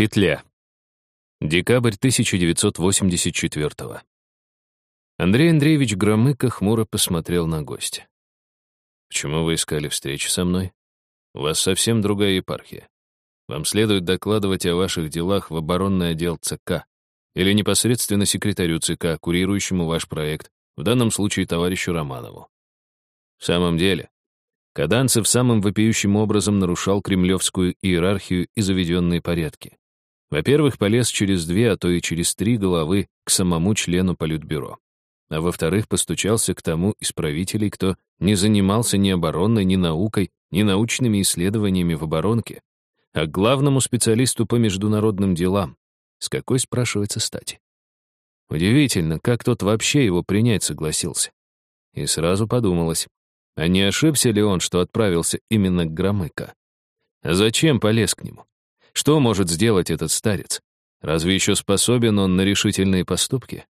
Петля. Декабрь 1984 Андрей Андреевич Громыко хмуро посмотрел на гостя. «Почему вы искали встречи со мной? У вас совсем другая епархия. Вам следует докладывать о ваших делах в оборонный отдел ЦК или непосредственно секретарю ЦК, курирующему ваш проект, в данном случае товарищу Романову. В самом деле, Каданцев самым вопиющим образом нарушал кремлевскую иерархию и заведенные порядки. Во-первых, полез через две, а то и через три головы к самому члену Политбюро. А во-вторых, постучался к тому из правителей, кто не занимался ни оборонной, ни наукой, ни научными исследованиями в оборонке, а к главному специалисту по международным делам. С какой, спрашивается, стати? Удивительно, как тот вообще его принять согласился. И сразу подумалось, а не ошибся ли он, что отправился именно к Громыко? А зачем полез к нему? Что может сделать этот старец? Разве еще способен он на решительные поступки?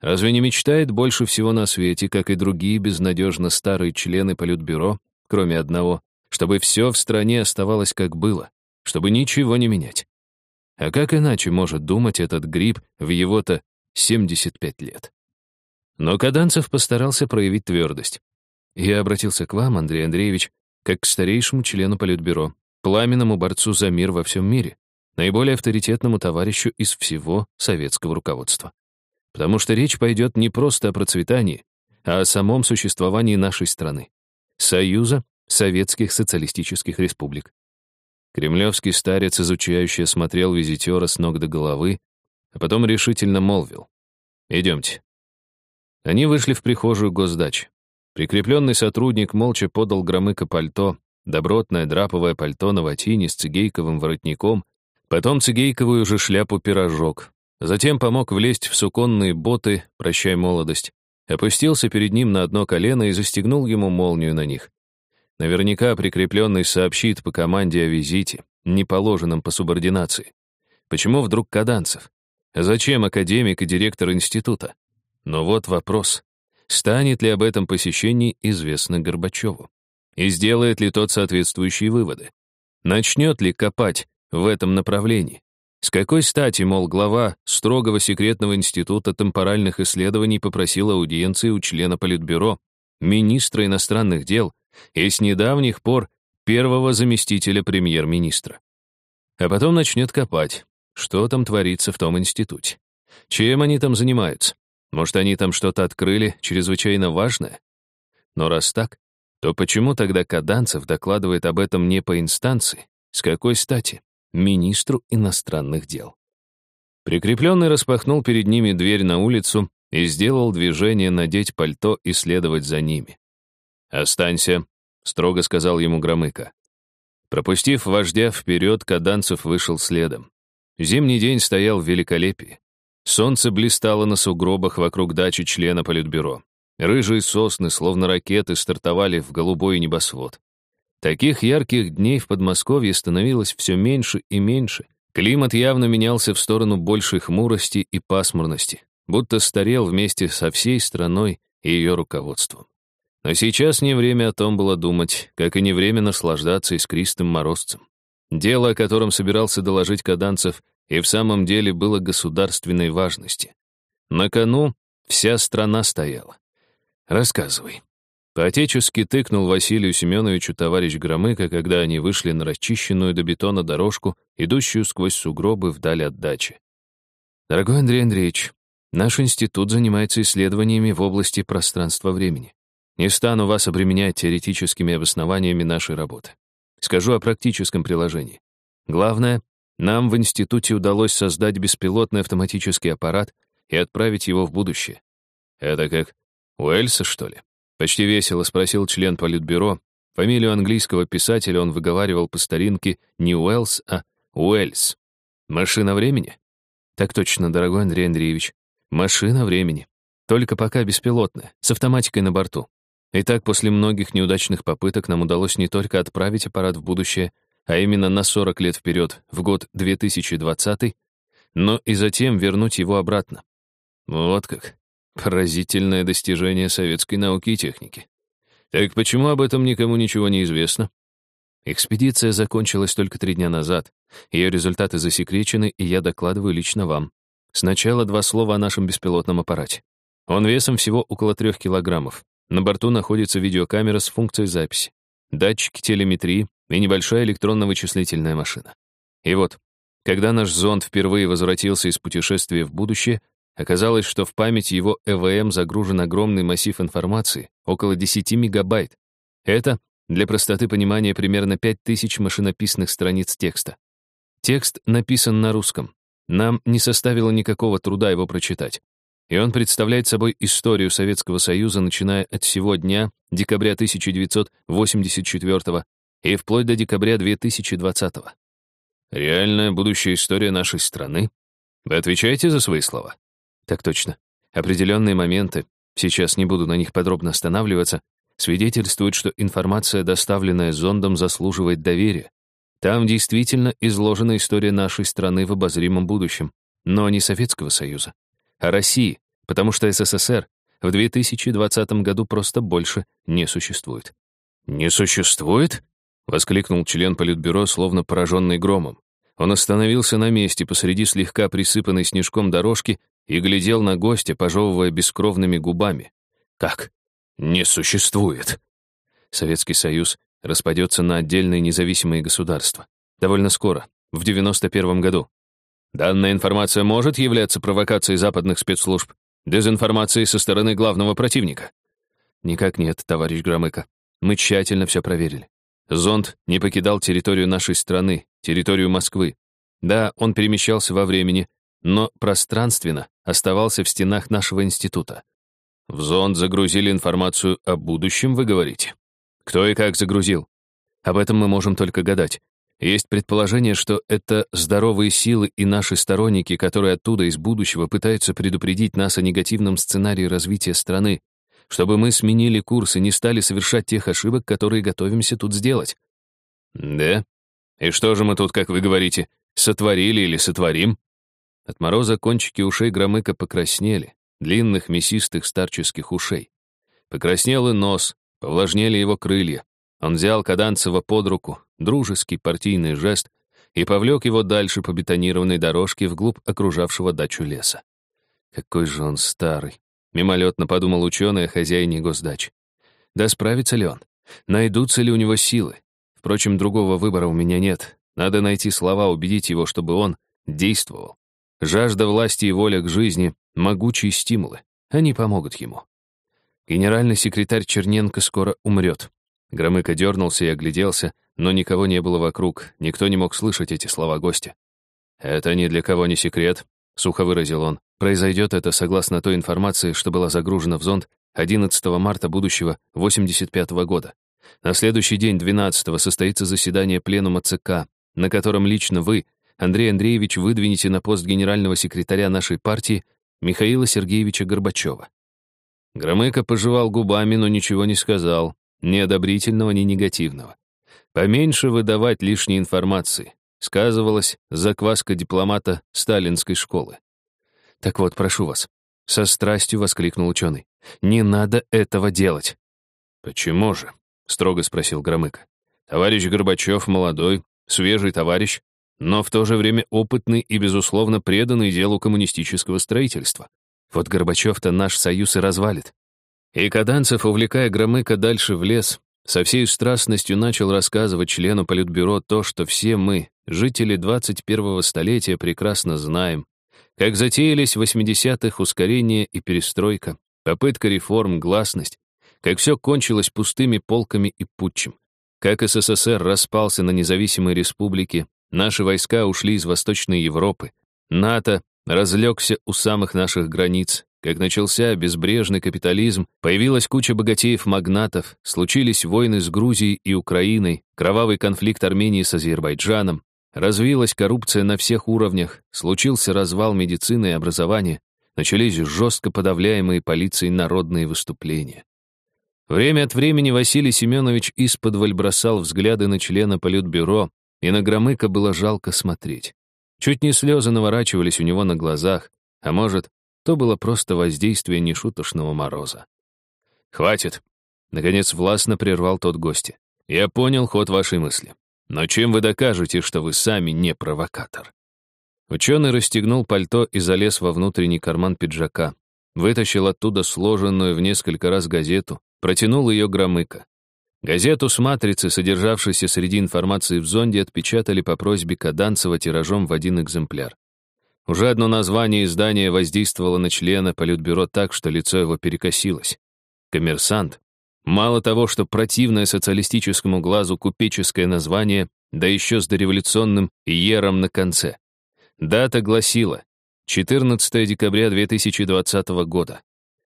Разве не мечтает больше всего на свете, как и другие безнадежно старые члены Политбюро, кроме одного, чтобы все в стране оставалось как было, чтобы ничего не менять? А как иначе может думать этот гриб в его-то 75 лет? Но Каданцев постарался проявить твердость. Я обратился к вам, Андрей Андреевич, как к старейшему члену Политбюро, пламенному борцу за мир во всем мире, наиболее авторитетному товарищу из всего советского руководства. Потому что речь пойдет не просто о процветании, а о самом существовании нашей страны. Союза Советских Социалистических Республик. Кремлевский старец, изучающий, осмотрел визитера с ног до головы, а потом решительно молвил. «Идемте». Они вышли в прихожую госдачи. Прикрепленный сотрудник молча подал Громыко пальто, добротное драповое пальто на ватине с цигейковым воротником, потом цигейковую же шляпу-пирожок. Затем помог влезть в суконные боты, прощай молодость, опустился перед ним на одно колено и застегнул ему молнию на них. Наверняка прикрепленный сообщит по команде о визите, не положенном по субординации. Почему вдруг Каданцев? Зачем академик и директор института? Но вот вопрос. Станет ли об этом посещении известно Горбачеву? И сделает ли тот соответствующие выводы? Начнет ли копать в этом направлении? С какой стати, мол, глава строгого секретного института темпоральных исследований попросил аудиенции у члена Политбюро, министра иностранных дел и с недавних пор первого заместителя премьер-министра? А потом начнет копать, что там творится в том институте. Чем они там занимаются? Может, они там что-то открыли чрезвычайно важное? Но раз так, то почему тогда Каданцев докладывает об этом не по инстанции? С какой стати? Министру иностранных дел. Прикрепленный распахнул перед ними дверь на улицу и сделал движение надеть пальто и следовать за ними. «Останься», — строго сказал ему Громыко. Пропустив вождя вперед, Каданцев вышел следом. Зимний день стоял в великолепии. Солнце блистало на сугробах вокруг дачи члена Политбюро. Рыжие сосны, словно ракеты, стартовали в голубой небосвод. Таких ярких дней в Подмосковье становилось все меньше и меньше. Климат явно менялся в сторону большей хмурости и пасмурности, будто старел вместе со всей страной и ее руководством. Но сейчас не время о том было думать, как и не время наслаждаться искристым морозцем. Дело, о котором собирался доложить Каданцев, и в самом деле было государственной важности. На кону вся страна стояла. Рассказывай. По-отечески тыкнул Василию Семеновичу товарищ Громыко, когда они вышли на расчищенную до бетона дорожку, идущую сквозь сугробы вдаль от дачи. Дорогой Андрей Андреевич, наш институт занимается исследованиями в области пространства-времени. Не стану вас обременять теоретическими обоснованиями нашей работы. Скажу о практическом приложении. Главное, нам в институте удалось создать беспилотный автоматический аппарат и отправить его в будущее. Это как Уэльса, что ли? Почти весело спросил член политбюро. Фамилию английского писателя он выговаривал по старинке не Уэллс, а Уэльс. Машина времени? Так точно, дорогой Андрей Андреевич. Машина времени. Только пока беспилотная, с автоматикой на борту. Итак, после многих неудачных попыток нам удалось не только отправить аппарат в будущее, а именно на 40 лет вперед, в год 2020, но и затем вернуть его обратно. Вот как. Поразительное достижение советской науки и техники. Так почему об этом никому ничего не известно? Экспедиция закончилась только три дня назад. Ее результаты засекречены, и я докладываю лично вам. Сначала два слова о нашем беспилотном аппарате. Он весом всего около трех килограммов. На борту находится видеокамера с функцией записи, датчики телеметрии и небольшая электронно-вычислительная машина. И вот, когда наш зонд впервые возвратился из путешествия в будущее, оказалось, что в память его ЭВМ загружен огромный массив информации, около 10 мегабайт. Это для простоты понимания примерно 5000 машинописных страниц текста. Текст написан на русском. Нам не составило никакого труда его прочитать. И он представляет собой историю Советского Союза, начиная от всего дня, декабря 1984 и вплоть до декабря 2020 -го. Реальная будущая история нашей страны? Вы отвечаете за свои слова? Так точно. Определенные моменты, сейчас не буду на них подробно останавливаться, свидетельствуют, что информация, доставленная зондом, заслуживает доверия. Там действительно изложена история нашей страны в обозримом будущем, но не Советского Союза, а России, потому что СССР в 2020 году просто больше не существует. «Не существует?» — воскликнул член Политбюро, словно пораженный громом. Он остановился на месте посреди слегка присыпанной снежком дорожки и глядел на гостя, пожевывая бескровными губами. «Как? не существует. Советский Союз распадется на отдельные независимые государства. Довольно скоро, в 91 году. Данная информация может являться провокацией западных спецслужб, дезинформацией со стороны главного противника? Никак нет, товарищ Громыко. Мы тщательно все проверили. Зонд не покидал территорию нашей страны, территорию Москвы. Да, он перемещался во времени, но пространственно оставался в стенах нашего института. В зонд загрузили информацию о будущем, вы говорите? Кто и как загрузил? Об этом мы можем только гадать. Есть предположение, что это здоровые силы и наши сторонники, которые оттуда из будущего пытаются предупредить нас о негативном сценарии развития страны, чтобы мы сменили курс и не стали совершать тех ошибок, которые готовимся тут сделать. Да? И что же мы тут, как вы говорите, сотворили или сотворим? От мороза кончики ушей Громыка покраснели, длинных мясистых старческих ушей. Покраснел и нос, повлажнели его крылья. Он взял Каданцева под руку, дружеский партийный жест, и повлек его дальше по бетонированной дорожке вглубь окружавшего дачу леса. Какой же он старый. Мимолетно подумал ученый о хозяине госдач. Да справится ли он? Найдутся ли у него силы? Впрочем, другого выбора у меня нет. Надо найти слова, убедить его, чтобы он действовал. Жажда власти и воля к жизни — могучие стимулы. Они помогут ему. Генеральный секретарь Черненко скоро умрет. Громыко дернулся и огляделся, но никого не было вокруг, никто не мог слышать эти слова гостя. «Это ни для кого не секрет», — сухо выразил он. «Произойдет это согласно той информации, что была загружена в зонд 11 марта будущего 85 -го года. На следующий день, 12 состоится заседание пленума ЦК, на котором лично вы, Андрей Андреевич, выдвинете на пост генерального секретаря нашей партии Михаила Сергеевича Горбачева. Громыко пожевал губами, но ничего не сказал, ни одобрительного, ни негативного. Поменьше выдавать лишней информации. Сказывалась закваска дипломата сталинской школы. «Так вот, прошу вас», — со страстью воскликнул ученый, «не надо этого делать». «Почему же?» — строго спросил Громыко. «Товарищ Горбачев молодой, свежий товарищ, но в то же время опытный и, безусловно, преданный делу коммунистического строительства. Вот Горбачев-то наш союз и развалит. И Каданцев, увлекая Громыка дальше в лес, со всей страстностью начал рассказывать члену Политбюро то, что все мы, жители 21-го столетия, прекрасно знаем, как затеялись в 80-х ускорение и перестройка, попытка реформ, гласность, как все кончилось пустыми полками и путчем, как СССР распался на независимые республики, Наши войска ушли из Восточной Европы. НАТО разлегся у самых наших границ. Как начался безбрежный капитализм, появилась куча богатеев-магнатов, случились войны с Грузией и Украиной, кровавый конфликт Армении с Азербайджаном, развилась коррупция на всех уровнях, случился развал медицины и образования, начались жестко подавляемые полицией народные выступления. Время от времени Василий Семенович исподволь бросал взгляды на члена Политбюро, и на Громыка было жалко смотреть. Чуть не слезы наворачивались у него на глазах, а может, то было просто воздействие нешуточного мороза. «Хватит!» — наконец властно прервал тот гостя. Я понял ход вашей мысли. Но чем вы докажете, что вы сами не провокатор? Ученый расстегнул пальто и залез во внутренний карман пиджака, вытащил оттуда сложенную в несколько раз газету, протянул ее Громыко. Газету с матрицы, содержавшейся среди информации в зонде, отпечатали по просьбе Каданцева тиражом в один экземпляр. Уже одно название издания воздействовало на члена Политбюро так, что лицо его перекосилось. Коммерсант. Мало того, что противное социалистическому глазу купеческое название, да еще с дореволюционным «ером» на конце. Дата гласила 14 декабря 2020 года.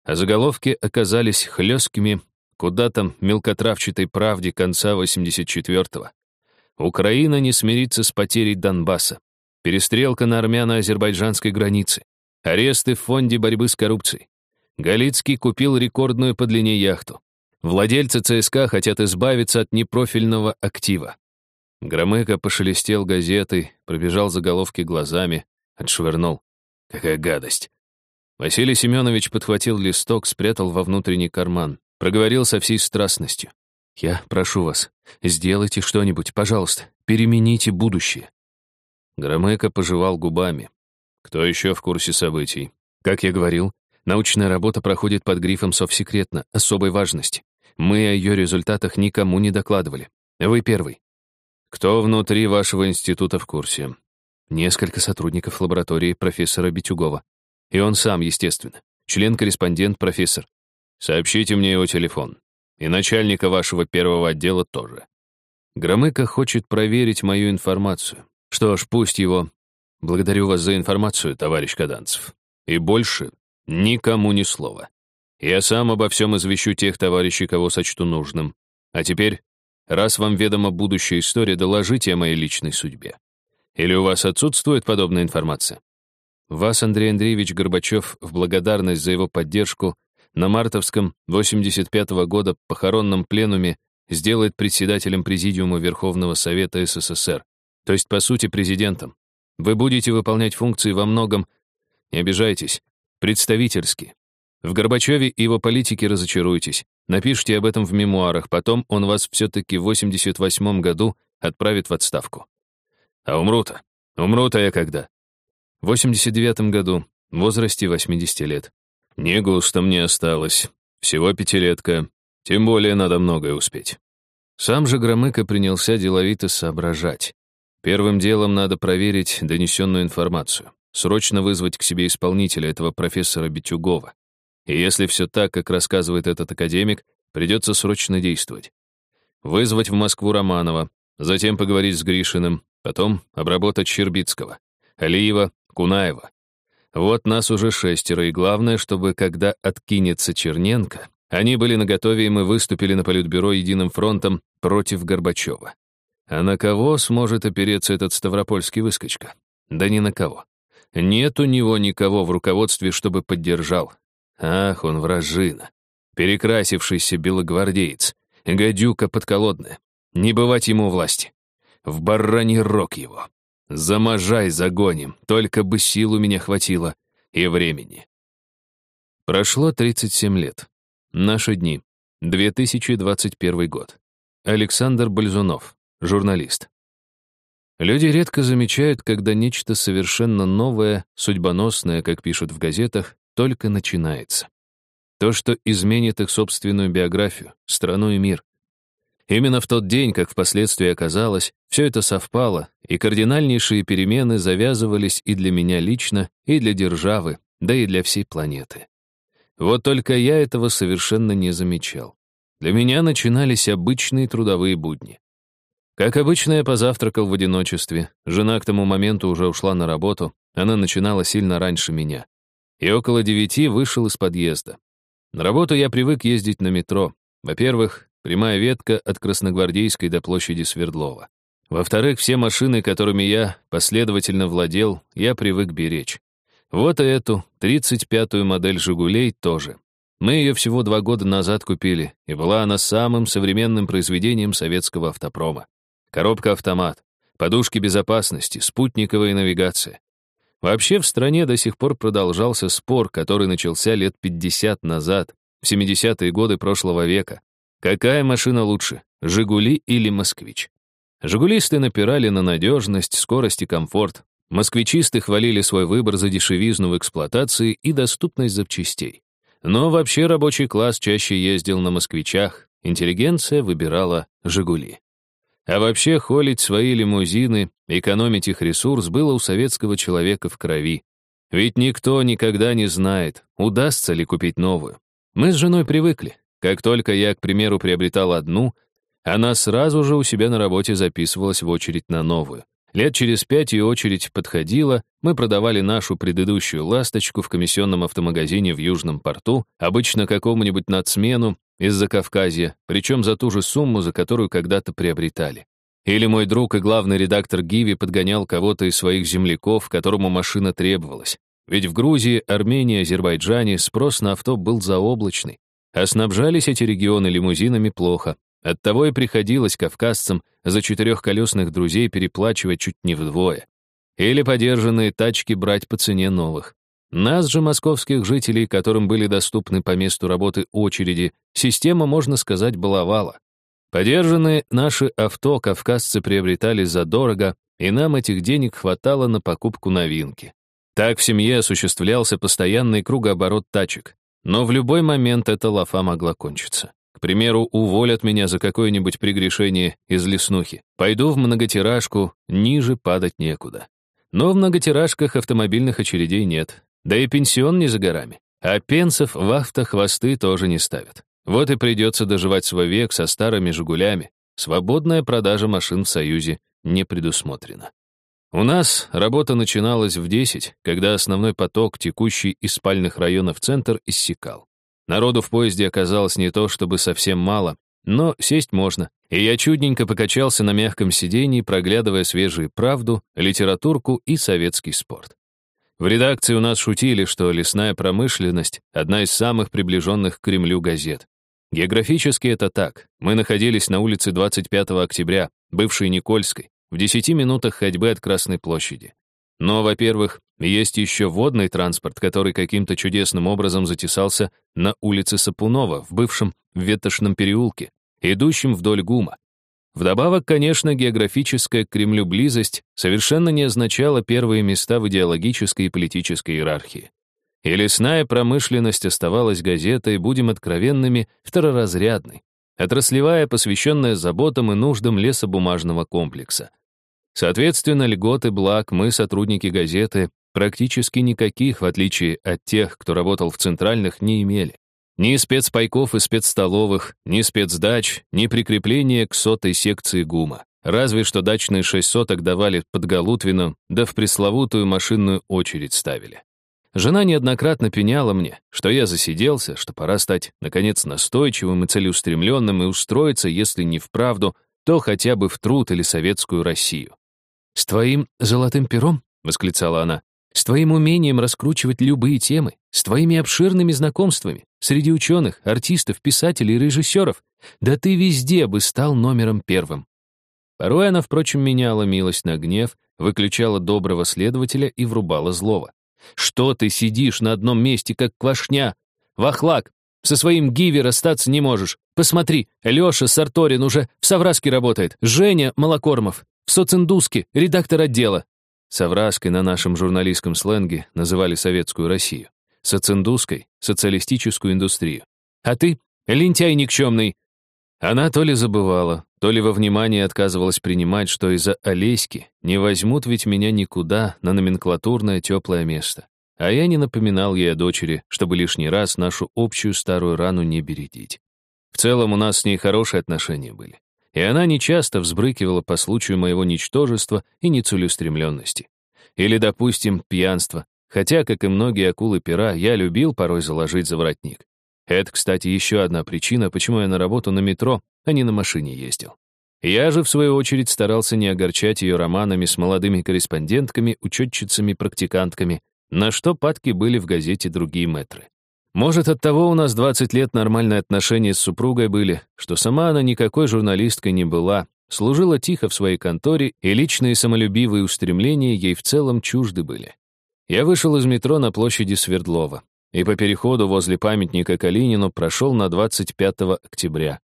А заголовки оказались хлесткими, куда там мелкотравчатой правде конца 84-го. Украина не смирится с потерей Донбасса. Перестрелка на армяно-азербайджанской границе. Аресты в фонде борьбы с коррупцией. Галицкий купил рекордную по длине яхту. Владельцы ЦСКА хотят избавиться от непрофильного актива. Громыко пошелестел газетой, пробежал заголовки глазами, отшвырнул. Какая гадость. Василий Семенович подхватил листок, спрятал во внутренний карман, проговорил со всей страстностью. «Я прошу вас, сделайте что-нибудь, пожалуйста, перемените будущее. Громыко пожевал губами. Кто еще в курсе событий? Как я говорил, научная работа проходит под грифом «Совсекретно», особой важности. Мы о ее результатах никому не докладывали. Вы первый. Кто внутри вашего института в курсе? Несколько сотрудников лаборатории профессора Битюгова. И он сам, естественно. Член-корреспондент, профессор. Сообщите мне его телефон. И начальника вашего первого отдела тоже. Громыко хочет проверить мою информацию. Что ж, пусть его. Благодарю вас за информацию, товарищ Каданцев. И больше никому ни слова. Я сам обо всем извещу тех товарищей, кого сочту нужным. А теперь, раз вам ведома будущая история, доложите о моей личной судьбе. Или у вас отсутствует подобная информация? Вас, Андрей Андреевич Горбачев, в благодарность за его поддержку на мартовском 85-го года похоронном пленуме сделает председателем Президиума Верховного Совета СССР то есть, по сути, президентом. Вы будете выполнять функции во многом, не обижайтесь, представительски. В Горбачеве и его политике разочаруетесь. Напишите об этом в мемуарах, потом он вас все-таки в 88 году отправит в отставку. А умру-то? Умру-то я когда? В 89 году, в возрасте 80 лет. Не густо мне осталось. Всего пятилетка. Тем более надо многое успеть. Сам же Громыко принялся деловито соображать. Первым делом надо проверить донесенную информацию, срочно вызвать к себе исполнителя этого профессора Битюгова. И если все так, как рассказывает этот академик, придется срочно действовать. Вызвать в Москву Романова, затем поговорить с Гришиным, потом обработать Щербицкого, Алиева, Кунаева. Вот нас уже шестеро, и главное, чтобы, когда откинется Черненко, они были наготове, и мы выступили на Политбюро единым фронтом против Горбачева. А на кого сможет опереться этот ставропольский выскочка? Да ни на кого. Нет у него никого в руководстве, чтобы поддержал. Ах, он вражина. Перекрасившийся белогвардеец. Гадюка подколодная. Не бывать ему власти. В бараний рог его. Заможай загоним, только бы сил у меня хватило и времени. Прошло 37 лет. Наши дни. 2021 год. Александр Бальзунов, Журналист. Люди редко замечают, когда нечто совершенно новое, судьбоносное, как пишут в газетах, только начинается. То, что изменит их собственную биографию, страну и мир. Именно в тот день, как впоследствии оказалось, все это совпало, и кардинальнейшие перемены завязывались и для меня лично, и для державы, да и для всей планеты. Вот только я этого совершенно не замечал. Для меня начинались обычные трудовые будни. Как обычно, я позавтракал в одиночестве. Жена к тому моменту уже ушла на работу. Она начинала сильно раньше меня. И около девяти вышел из подъезда. На работу я привык ездить на метро. Во-первых, прямая ветка от Красногвардейской до площади Свердлова. Во-вторых, все машины, которыми я последовательно владел, я привык беречь. Вот и эту, 35-ю модель «Жигулей» тоже. Мы ее всего два года назад купили, и была она самым современным произведением советского автопрома. Коробка-автомат, подушки безопасности, спутниковая навигация. Вообще в стране до сих пор продолжался спор, который начался лет 50 назад, в 70-е годы прошлого века. Какая машина лучше, «Жигули» или «Москвич». Жигулисты напирали на надежность, скорость и комфорт. Москвичисты хвалили свой выбор за дешевизну в эксплуатации и доступность запчастей. Но вообще рабочий класс чаще ездил на москвичах, интеллигенция выбирала «Жигули». А вообще холить свои лимузины, экономить их ресурс было у советского человека в крови. Ведь никто никогда не знает, удастся ли купить новую. Мы с женой привыкли. Как только я, к примеру, приобретал одну, она сразу же у себя на работе записывалась в очередь на новую. Лет через пять ее очередь подходила, мы продавали нашу предыдущую «Ласточку» в комиссионном автомагазине в Южном порту, обычно какому-нибудь нацмену из-за Кавказья, причем за ту же сумму, за которую когда-то приобретали. Или мой друг и главный редактор Гиви подгонял кого-то из своих земляков, которому машина требовалась. Ведь в Грузии, Армении, Азербайджане спрос на авто был заоблачный, а снабжались эти регионы лимузинами плохо, Оттого и приходилось кавказцам за четырехколесных друзей переплачивать чуть не вдвое. Или подержанные тачки брать по цене новых. Нас же, московских жителей, которым были доступны по месту работы очереди, система, можно сказать, баловала. Подержанные наши авто кавказцы приобретали задорого, и нам этих денег хватало на покупку новинки. Так в семье осуществлялся постоянный кругооборот тачек. Но в любой момент эта лафа могла кончиться примеру, уволят меня за какое-нибудь прегрешение из леснухи. Пойду в многотиражку, ниже падать некуда. Но в многотиражках автомобильных очередей нет. Да и пенсион не за горами. А пенсов в автохвосты тоже не ставят. Вот и придется доживать свой век со старыми «Жигулями». Свободная продажа машин в Союзе не предусмотрена. У нас работа начиналась в 10, когда основной поток, текущий из спальных районов центр, иссякал. Народу в поезде оказалось не то чтобы совсем мало, но сесть можно, и я чудненько покачался на мягком сиденье, проглядывая свежую правду, литературку и советский спорт. В редакции у нас шутили, что лесная промышленность — одна из самых приближенных к Кремлю газет. Географически это так. Мы находились на улице 25 октября, бывшей Никольской, в 10 минутах ходьбы от Красной площади. Но, во-первых, есть еще водный транспорт, который каким-то чудесным образом затесался на улице Сапунова в бывшем Ветошном переулке, идущем вдоль ГУМа. Вдобавок, конечно, географическая к Кремлю близость совершенно не означала первые места в идеологической и политической иерархии. И лесная промышленность оставалась газетой, будем откровенными, второразрядной, отраслевая, посвященная заботам и нуждам лесобумажного комплекса — Соответственно, льготы благ мы, сотрудники газеты, практически никаких, в отличие от тех, кто работал в центральных, не имели. Ни спецпайков и спецстоловых, ни спецдач, ни прикрепления к сотой секции ГУМа. Разве что дачные шесть соток давали под Галутвину, да в пресловутую машинную очередь ставили. Жена неоднократно пеняла мне, что я засиделся, что пора стать, наконец, настойчивым и целеустремленным и устроиться, если не в правду, то хотя бы в труд или советскую Россию. «С твоим золотым пером?» — восклицала она. «С твоим умением раскручивать любые темы, с твоими обширными знакомствами среди ученых, артистов, писателей режиссеров. Да ты везде бы стал номером первым». Порой она, впрочем, меняла милость на гнев, выключала доброго следователя и врубала злого. «Что ты сидишь на одном месте, как квашня? Вахлак, со своим Гиви расстаться не можешь. Посмотри, Леша Сарторин уже в Савраске работает, Женя Малокормов в социндуске, редактор отдела». Савраской на нашем журналистском сленге называли советскую Россию. Социндуской — социалистическую индустрию. «А ты — лентяй никчемный!» Она то ли забывала, то ли во внимание отказывалась принимать, что из-за Олеськи не возьмут ведь меня никуда на номенклатурное теплое место. А я не напоминал ей о дочери, чтобы лишний раз нашу общую старую рану не бередить. В целом у нас с ней хорошие отношения были и она нечасто взбрыкивала по случаю моего ничтожества и нецелеустремленности. Или, допустим, пьянство, хотя, как и многие акулы пера, я любил порой заложить за воротник. Это, кстати, еще одна причина, почему я на работу на метро, а не на машине ездил. Я же, в свою очередь, старался не огорчать ее романами с молодыми корреспондентками, учетчицами, практикантками, на что падки были в газете другие метры. Может, от того у нас 20 лет нормальные отношения с супругой были, что сама она никакой журналисткой не была, служила тихо в своей конторе, и личные самолюбивые устремления ей в целом чужды были. Я вышел из метро на площади Свердлова и по переходу возле памятника Калинину прошел на 25 октября.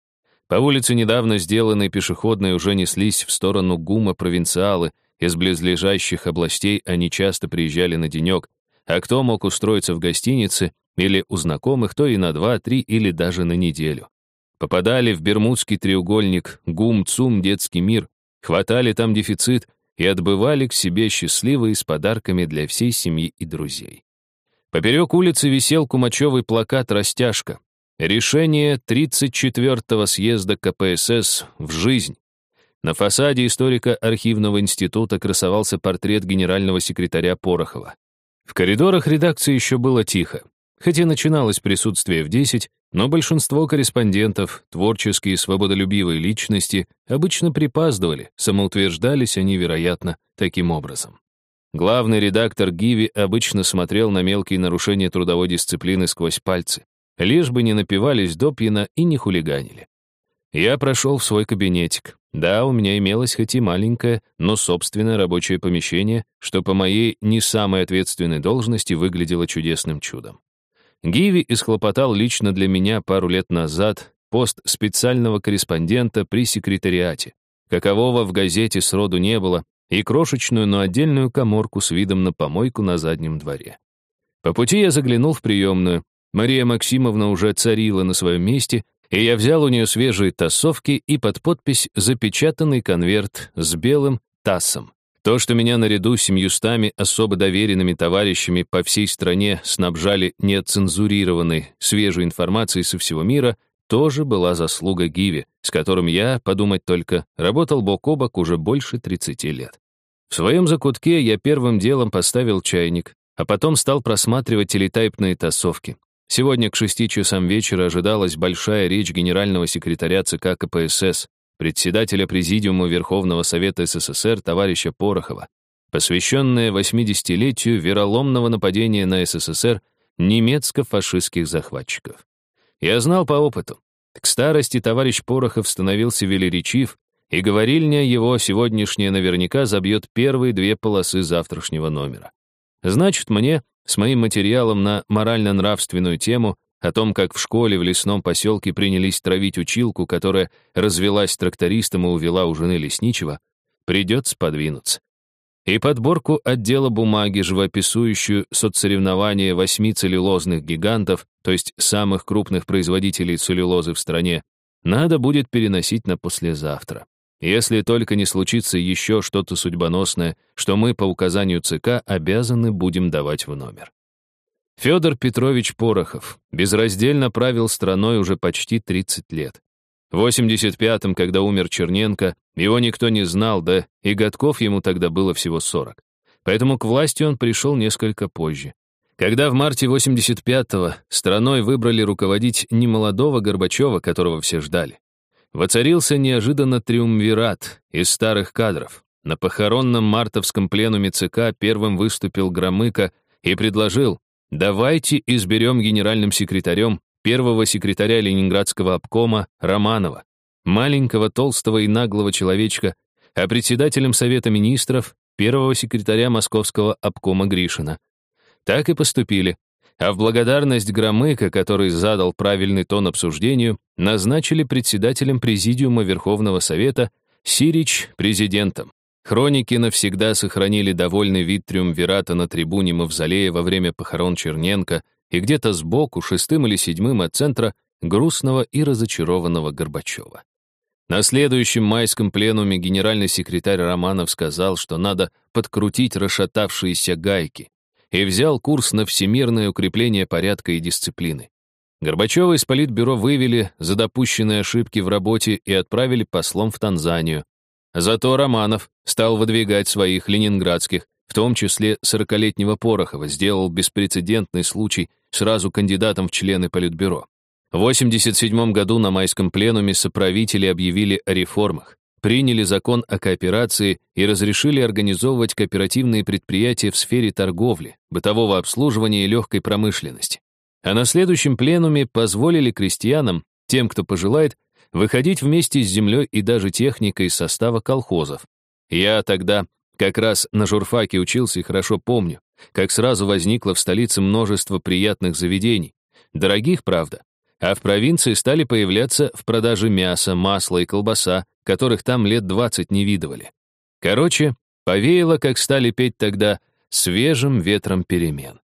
По улице недавно сделанной пешеходной уже неслись в сторону ГУМа провинциалы, из близлежащих областей они часто приезжали на денек, а кто мог устроиться в гостинице или у знакомых, то и на два, три или даже на неделю. Попадали в Бермудский треугольник, ГУМ-ЦУМ, детский мир, хватали там дефицит и отбывали к себе счастливые с подарками для всей семьи и друзей. Поперек улицы висел кумачевый плакат «Растяжка». Решение 34-го съезда КПСС в жизнь. На фасаде историко-архивного института красовался портрет генерального секретаря Порохова. В коридорах редакции еще было тихо. Хотя начиналось присутствие в 10, но большинство корреспондентов, творческие и свободолюбивые личности, обычно припаздывали, самоутверждались они, вероятно, таким образом. Главный редактор Гиви обычно смотрел на мелкие нарушения трудовой дисциплины сквозь пальцы, лишь бы не напивались допьяно и не хулиганили. Я прошел в свой кабинетик. Да, у меня имелось хоть и маленькое, но собственное рабочее помещение, что по моей не самой ответственной должности выглядело чудесным чудом. Гиви исхлопотал лично для меня пару лет назад пост специального корреспондента при секретариате. Какового в газете сроду не было, и крошечную, но отдельную коморку с видом на помойку на заднем дворе. По пути я заглянул в приемную. Мария Максимовна уже царила на своем месте, и я взял у нее свежие тассовки и под подпись запечатанный конверт с белым тассом. То, что меня наряду с семьюстами особо доверенными товарищами по всей стране снабжали неоцензурированной, свежей информацией со всего мира, тоже была заслуга Гиви, с которым я, подумать только, работал бок о бок уже больше 30 лет. В своем закутке я первым делом поставил чайник, а потом стал просматривать телетайпные тассовки. Сегодня к шести часам вечера ожидалась большая речь генерального секретаря ЦК КПСС, председателя Президиума Верховного Совета СССР товарища Порохова, посвященная 80-летию вероломного нападения на СССР немецко-фашистских захватчиков. Я знал по опыту. К старости товарищ Порохов становился велеречив, и говорильня его сегодняшняя наверняка забьет первые две полосы завтрашнего номера. Значит, мне, с моим материалом на морально-нравственную тему, о том, как в школе в лесном поселке принялись травить училку, которая развелась трактористом и увела у жены лесничего, придется подвинуться. И подборку отдела бумаги, живописующую соцсоревнования восьми целлюлозных гигантов, то есть самых крупных производителей целлюлозы в стране, надо будет переносить на послезавтра. Если только не случится еще что-то судьбоносное, что мы по указанию ЦК обязаны будем давать в номер. Федор Петрович Порохов безраздельно правил страной уже почти 30 лет. В 85-м, когда умер Черненко, его никто не знал, да и годков ему тогда было всего 40. Поэтому к власти он пришел несколько позже. Когда в марте 85-го страной выбрали руководить не молодого Горбачева, которого все ждали, воцарился неожиданно триумвират из старых кадров. На похоронном мартовском пленуме ЦК первым выступил Громыко и предложил Давайте изберем генеральным секретарем первого секретаря Ленинградского обкома Романова, маленького, толстого и наглого человечка, а председателем Совета министров первого секретаря Московского обкома Гришина. Так и поступили. А в благодарность Громыко, который задал правильный тон обсуждению, назначили председателем Президиума Верховного Совета Сирич президентом. Хроники навсегда сохранили довольный вид триумвирата на трибуне Мавзолея во время похорон Черненко и где-то сбоку, шестым или седьмым от центра, грустного и разочарованного Горбачева. На следующем майском пленуме генеральный секретарь Романов сказал, что надо подкрутить расшатавшиеся гайки, и взял курс на всемирное укрепление порядка и дисциплины. Горбачева из Политбюро вывели за допущенные ошибки в работе и отправили послом в Танзанию, Зато Романов стал выдвигать своих ленинградских, в том числе сорокалетнего Порохова, сделал беспрецедентный случай сразу кандидатом в члены Политбюро. В 1987 году на майском пленуме соправители объявили о реформах, приняли закон о кооперации и разрешили организовывать кооперативные предприятия в сфере торговли, бытового обслуживания и легкой промышленности. А на следующем пленуме позволили крестьянам, тем, кто пожелает, выходить вместе с землей и даже техникой из состава колхозов. Я тогда как раз на журфаке учился и хорошо помню, как сразу возникло в столице множество приятных заведений. Дорогих, правда. а в провинции стали появляться в продаже мясо, масло и колбаса, которых там лет 20 не видывали. Короче, повеяло, как стали петь тогда, свежим ветром перемен.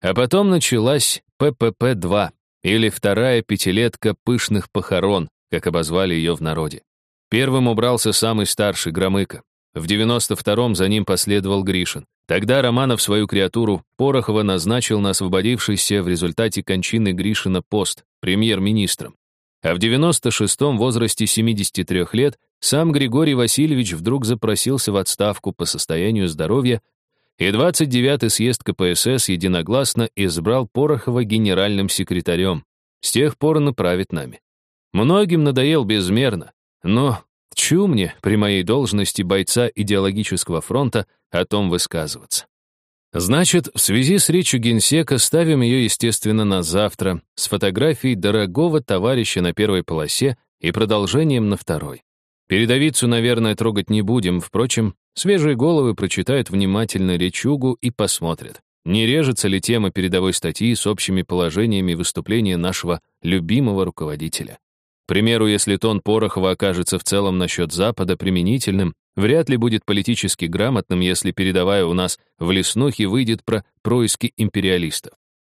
А потом началась ППП-2, или вторая пятилетка пышных похорон, как обозвали ее в народе. Первым убрался самый старший, Громыко. В 92-м за ним последовал Гришин. Тогда Романов свою креатуру Порохова назначил на освободившийся в результате кончины Гришина пост премьер-министром. А в 96-м возрасте 73 лет сам Григорий Васильевич вдруг запросился в отставку по состоянию здоровья, и 29-й съезд КПСС единогласно избрал Порохова генеральным секретарем. С тех пор он правит нами. Многим надоел безмерно, но чу мне при моей должности бойца идеологического фронта о том высказываться. Значит, в связи с речью генсека ставим ее, естественно, на завтра, с фотографией дорогого товарища на первой полосе и продолжением на второй. Передовицу, наверное, трогать не будем, впрочем, свежие головы прочитают внимательно речугу и посмотрят, не режется ли тема передовой статьи с общими положениями выступления нашего любимого руководителя примеру, если тон Порохова окажется в целом насчет Запада применительным, вряд ли будет политически грамотным, если передавая у нас в леснухе выйдет про происки империалистов.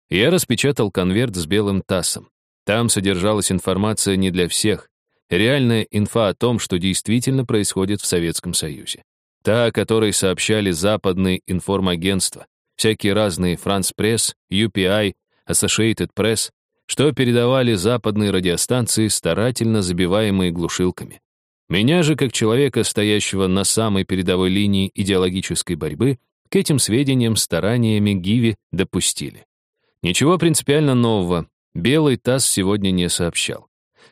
Я распечатал конверт с белым тассом. Там содержалась информация не для всех, реальная инфа о том, что действительно происходит в Советском Союзе. Та, о которой сообщали западные информагентства, всякие разные France Press, UPI, Associated Press, что передавали западные радиостанции, старательно забиваемые глушилками. Меня же, как человека, стоящего на самой передовой линии идеологической борьбы, к этим сведениям стараниями Гиви допустили. Ничего принципиально нового Белый ТАСС сегодня не сообщал.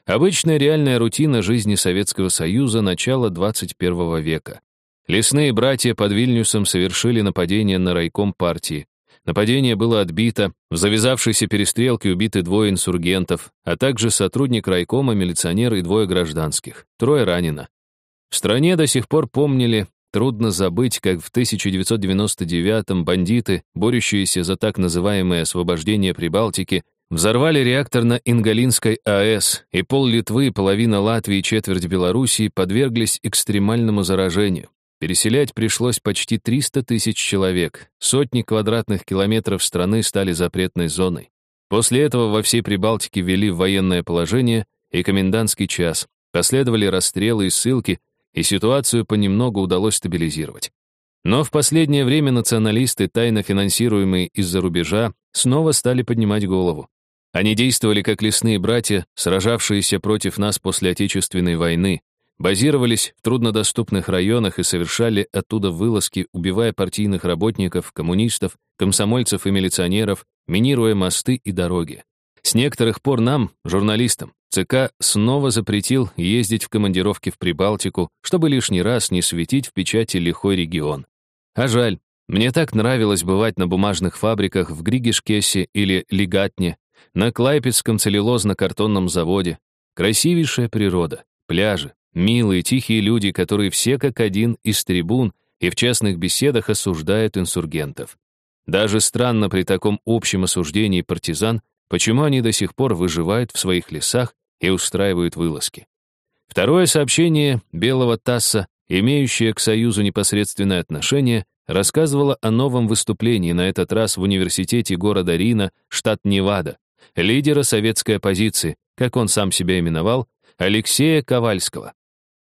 Обычная реальная рутина жизни Советского Союза начала 21 века. Лесные братья под Вильнюсом совершили нападение на райком партии, Нападение было отбито, в завязавшейся перестрелке убиты двое инсургентов, а также сотрудник райкома, милиционер и двое гражданских. Трое ранено. В стране до сих пор помнили, трудно забыть, как в 1999-м бандиты, борющиеся за так называемое освобождение Прибалтики, взорвали реактор на Ингалинской АЭС, и пол Литвы, половина Латвии и четверть Белоруссии подверглись экстремальному заражению. Переселять пришлось почти 300 тысяч человек. Сотни квадратных километров страны стали запретной зоной. После этого во всей Прибалтике ввели военное положение и комендантский час. Последовали расстрелы и ссылки, и ситуацию понемногу удалось стабилизировать. Но в последнее время националисты, тайно финансируемые из-за рубежа, снова стали поднимать голову. Они действовали как лесные братья, сражавшиеся против нас после Отечественной войны, базировались в труднодоступных районах и совершали оттуда вылазки, убивая партийных работников, коммунистов, комсомольцев и милиционеров, минируя мосты и дороги. С некоторых пор нам, журналистам, ЦК снова запретил ездить в командировки в Прибалтику, чтобы лишний раз не светить в печати лихой регион. А жаль, мне так нравилось бывать на бумажных фабриках в Григишкесе или Лигатне, на Клайпецком целлюлозно-картонном заводе. Красивейшая природа, пляжи, Милые, тихие люди, которые все как один из трибун и в частных беседах осуждают инсургентов. Даже странно при таком общем осуждении партизан, почему они до сих пор выживают в своих лесах и устраивают вылазки. Второе сообщение Белого Тасса, имеющее к Союзу непосредственное отношение, рассказывало о новом выступлении, на этот раз в университете города Рина, штат Невада, лидера советской оппозиции, как он сам себя именовал, Алексея Ковальского.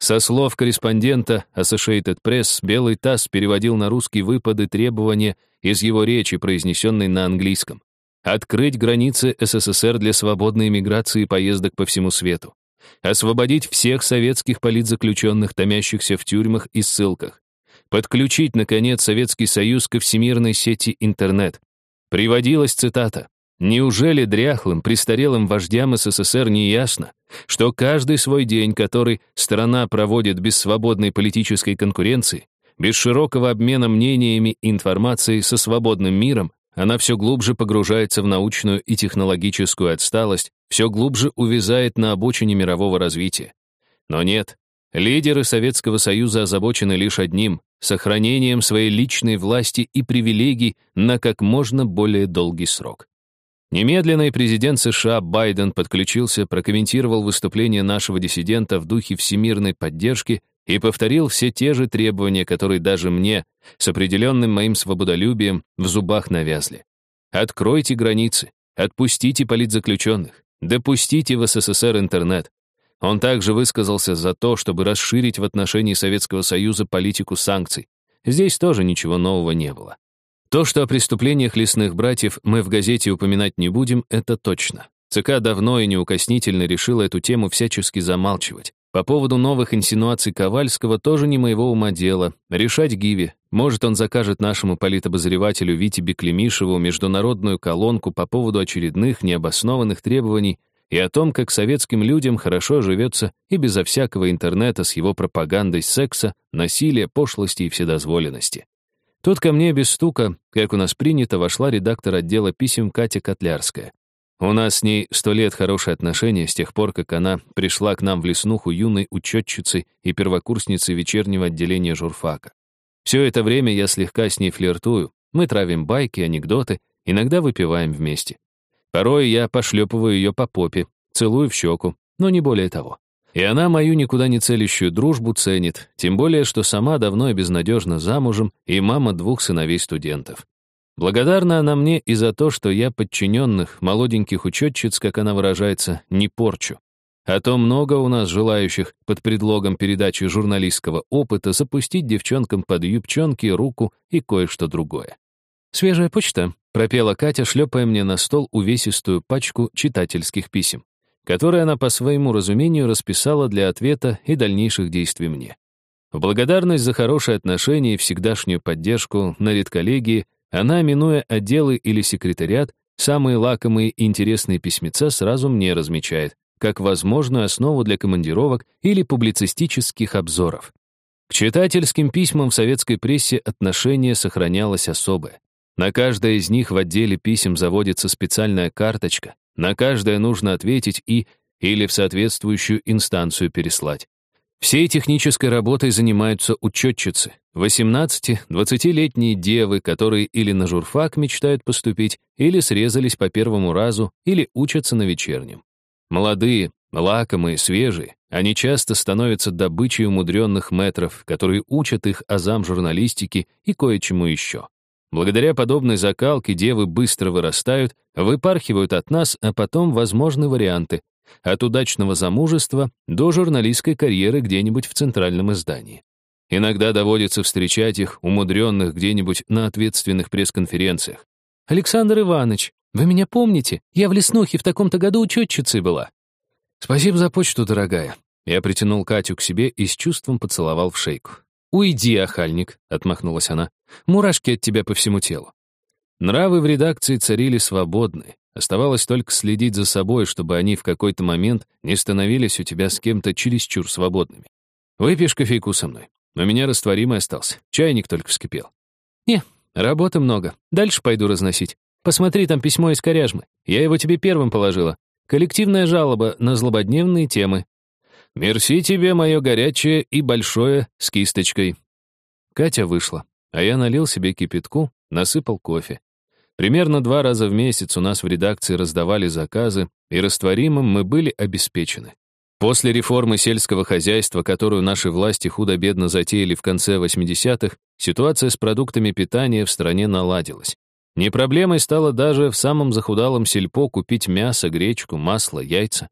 Со слов корреспондента Associated Press, Белый ТАСС переводил на русский выпады требования из его речи, произнесенной на английском. Открыть границы СССР для свободной миграции и поездок по всему свету. Освободить всех советских политзаключенных, томящихся в тюрьмах и ссылках. Подключить, наконец, Советский Союз ко всемирной сети интернет. Приводилась цитата. Неужели дряхлым, престарелым вождям СССР не ясно, что каждый свой день, который страна проводит без свободной политической конкуренции, без широкого обмена мнениями и информацией со свободным миром, она все глубже погружается в научную и технологическую отсталость, все глубже увязает на обочине мирового развития. Но нет, лидеры Советского Союза озабочены лишь одним — сохранением своей личной власти и привилегий на как можно более долгий срок. Немедленно и президент США Байден подключился, прокомментировал выступление нашего диссидента в духе всемирной поддержки и повторил все те же требования, которые даже мне, с определенным моим свободолюбием, в зубах навязли. Откройте границы, отпустите политзаключенных, допустите в СССР интернет. Он также высказался за то, чтобы расширить в отношении Советского Союза политику санкций. Здесь тоже ничего нового не было. То, что о преступлениях лесных братьев мы в газете упоминать не будем, это точно. ЦК давно и неукоснительно решила эту тему всячески замалчивать. По поводу новых инсинуаций Ковальского тоже не моего ума дело. Решать Гиви. Может, он закажет нашему политобозревателю Вите Беклемишеву международную колонку по поводу очередных необоснованных требований и о том, как советским людям хорошо живется и безо всякого интернета с его пропагандой секса, насилия, пошлости и вседозволенности. Тут ко мне без стука, как у нас принято, вошла редактор отдела писем Катя Котлярская. У нас с ней сто лет хорошие отношения с тех пор, как она пришла к нам в леснуху юной учетчицей и первокурсницей вечернего отделения журфака. Все это время я слегка с ней флиртую, мы травим байки, анекдоты, иногда выпиваем вместе. Порой я пошлепываю ее по попе, целую в щеку, но не более того. И она мою никуда не целящую дружбу ценит, тем более, что сама давно и безнадежно замужем и мама двух сыновей студентов. Благодарна она мне и за то, что я подчиненных, молоденьких учетчиц, как она выражается, не порчу. А то много у нас желающих под предлогом передачи журналистского опыта запустить девчонкам под юбчонки руку и кое-что другое. «Свежая почта», — пропела Катя, шлепая мне на стол увесистую пачку читательских писем которые она по своему разумению расписала для ответа и дальнейших действий мне. В благодарность за хорошие отношения и всегдашнюю поддержку на редколлегии она, минуя отделы или секретариат, самые лакомые и интересные письмеца сразу мне размечает, как возможную основу для командировок или публицистических обзоров. К читательским письмам в советской прессе отношение сохранялось особое. На каждое из них в отделе писем заводится специальная карточка, на каждое нужно ответить и или в соответствующую инстанцию переслать. Всей технической работой занимаются учетчицы, 18-20-летние девы, которые или на журфак мечтают поступить, или срезались по первому разу, или учатся на вечернем. Молодые, лакомые, свежие, они часто становятся добычей умудренных метров, которые учат их азам журналистики и кое-чему еще. Благодаря подобной закалке девы быстро вырастают, выпархивают от нас, а потом возможны варианты. От удачного замужества до журналистской карьеры где-нибудь в центральном издании. Иногда доводится встречать их, умудренных где-нибудь на ответственных пресс-конференциях. «Александр Иванович, вы меня помните? Я в Леснухе в таком-то году учетчицей была». «Спасибо за почту, дорогая». Я притянул Катю к себе и с чувством поцеловал в шейку. «Уйди, охальник», — отмахнулась она. «Мурашки от тебя по всему телу». Нравы в редакции царили свободны. Оставалось только следить за собой, чтобы они в какой-то момент не становились у тебя с кем-то чересчур свободными. «Выпьешь кофейку со мной? У меня растворимый остался. Чайник только вскипел». «Не, работы много. Дальше пойду разносить. Посмотри, там письмо из Коряжмы. Я его тебе первым положила. Коллективная жалоба на злободневные темы. «Мерси тебе, мое горячее и большое с кисточкой». Катя вышла, а я налил себе кипятку, насыпал кофе. Примерно два раза в месяц у нас в редакции раздавали заказы, и растворимым мы были обеспечены. После реформы сельского хозяйства, которую наши власти худо-бедно затеяли в конце 80-х, ситуация с продуктами питания в стране наладилась. Не проблемой стало даже в самом захудалом сельпо купить мясо, гречку, масло, яйца.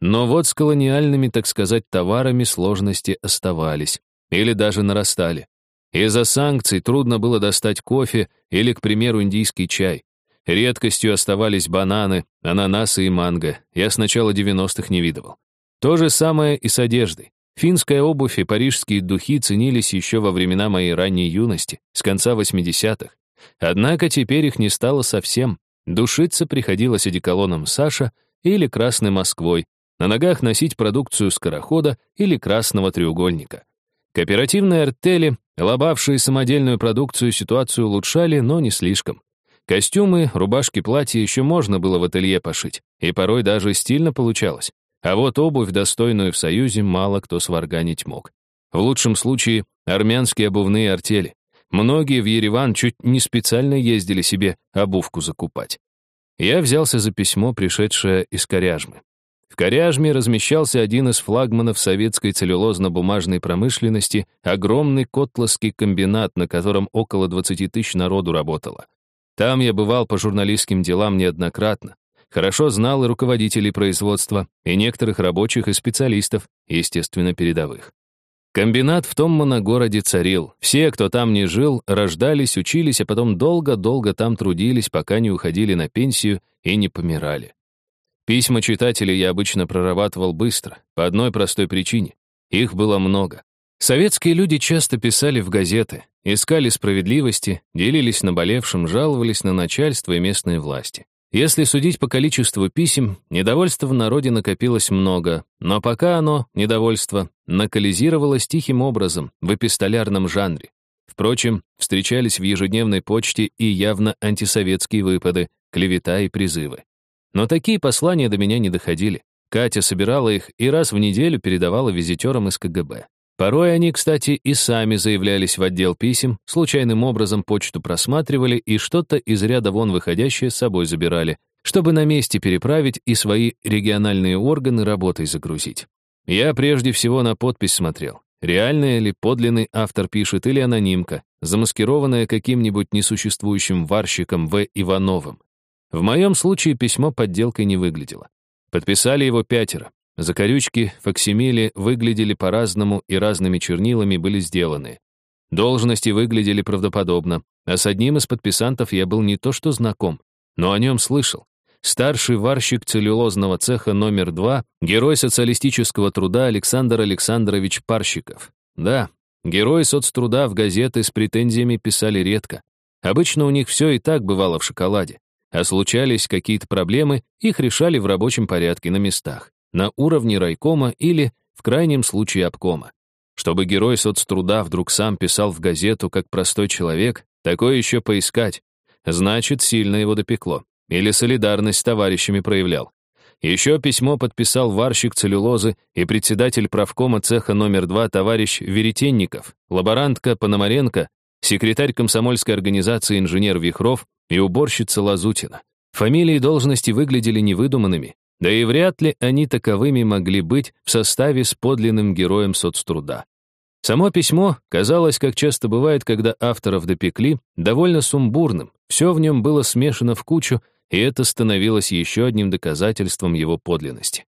Но вот с колониальными, так сказать, товарами сложности оставались или даже нарастали. Из-за санкций трудно было достать кофе или, к примеру, индийский чай. Редкостью оставались бананы, ананасы и манго. Я с начала 90-х не видывал. То же самое и с одеждой. Финская обувь и парижские духи ценились еще во времена моей ранней юности, с конца 80-х. Однако теперь их не стало совсем. Душиться приходилось одеколоном Саша или Красной Москвой, на ногах носить продукцию скорохода или красного треугольника. Кооперативные артели, лобавшие самодельную продукцию, ситуацию улучшали, но не слишком. Костюмы, рубашки, платья еще можно было в ателье пошить, и порой даже стильно получалось. А вот обувь, достойную в Союзе, мало кто сварганить мог. В лучшем случае армянские обувные артели. Многие в Ереван чуть не специально ездили себе обувку закупать. Я взялся за письмо, пришедшее из Коряжмы. В Коряжме размещался один из флагманов советской целлюлозно-бумажной промышленности, огромный котловский комбинат, на котором около 20 тысяч народу работало. Там я бывал по журналистским делам неоднократно. Хорошо знал и руководителей производства, и некоторых рабочих и специалистов, естественно, передовых. Комбинат в том моногороде царил. Все, кто там не жил, рождались, учились, а потом долго-долго там трудились, пока не уходили на пенсию и не помирали. Письма читателей я обычно прорабатывал быстро, по одной простой причине. Их было много. Советские люди часто писали в газеты, искали справедливости, делились наболевшим, жаловались на начальство и местные власти. Если судить по количеству писем, недовольства в народе накопилось много, но пока оно, недовольство, накализировалось тихим образом, в эпистолярном жанре. Впрочем, встречались в ежедневной почте и явно антисоветские выпады, клевета и призывы. Но такие послания до меня не доходили. Катя собирала их и раз в неделю передавала визитерам из КГБ. Порой они, кстати, и сами заявлялись в отдел писем, случайным образом почту просматривали и что-то из ряда вон выходящее с собой забирали, чтобы на месте переправить и свои региональные органы работой загрузить. Я прежде всего на подпись смотрел. Реальная ли подлинный автор пишет или анонимка, замаскированная каким-нибудь несуществующим варщиком В. Ивановым. В моем случае письмо подделкой не выглядело. Подписали его пятеро. Закорючки, факсимили выглядели по-разному и разными чернилами были сделаны. Должности выглядели правдоподобно, а с одним из подписантов я был не то что знаком, но о нем слышал. Старший варщик целлюлозного цеха номер два, герой социалистического труда Александр Александрович Парщиков. Да, герои соцтруда в газеты с претензиями писали редко. Обычно у них все и так бывало в шоколаде а случались какие-то проблемы, их решали в рабочем порядке на местах, на уровне райкома или, в крайнем случае, обкома. Чтобы герой соцтруда вдруг сам писал в газету как простой человек, такое еще поискать. Значит, сильно его допекло. Или солидарность с товарищами проявлял. Еще письмо подписал варщик целлюлозы и председатель правкома цеха номер два товарищ Веретенников, лаборантка Пономаренко, секретарь комсомольской организации инженер Вихров и уборщица Лазутина. Фамилии и должности выглядели невыдуманными, да и вряд ли они таковыми могли быть в составе с подлинным героем соцтруда. Само письмо казалось, как часто бывает, когда авторов допекли, довольно сумбурным, все в нем было смешано в кучу, и это становилось еще одним доказательством его подлинности.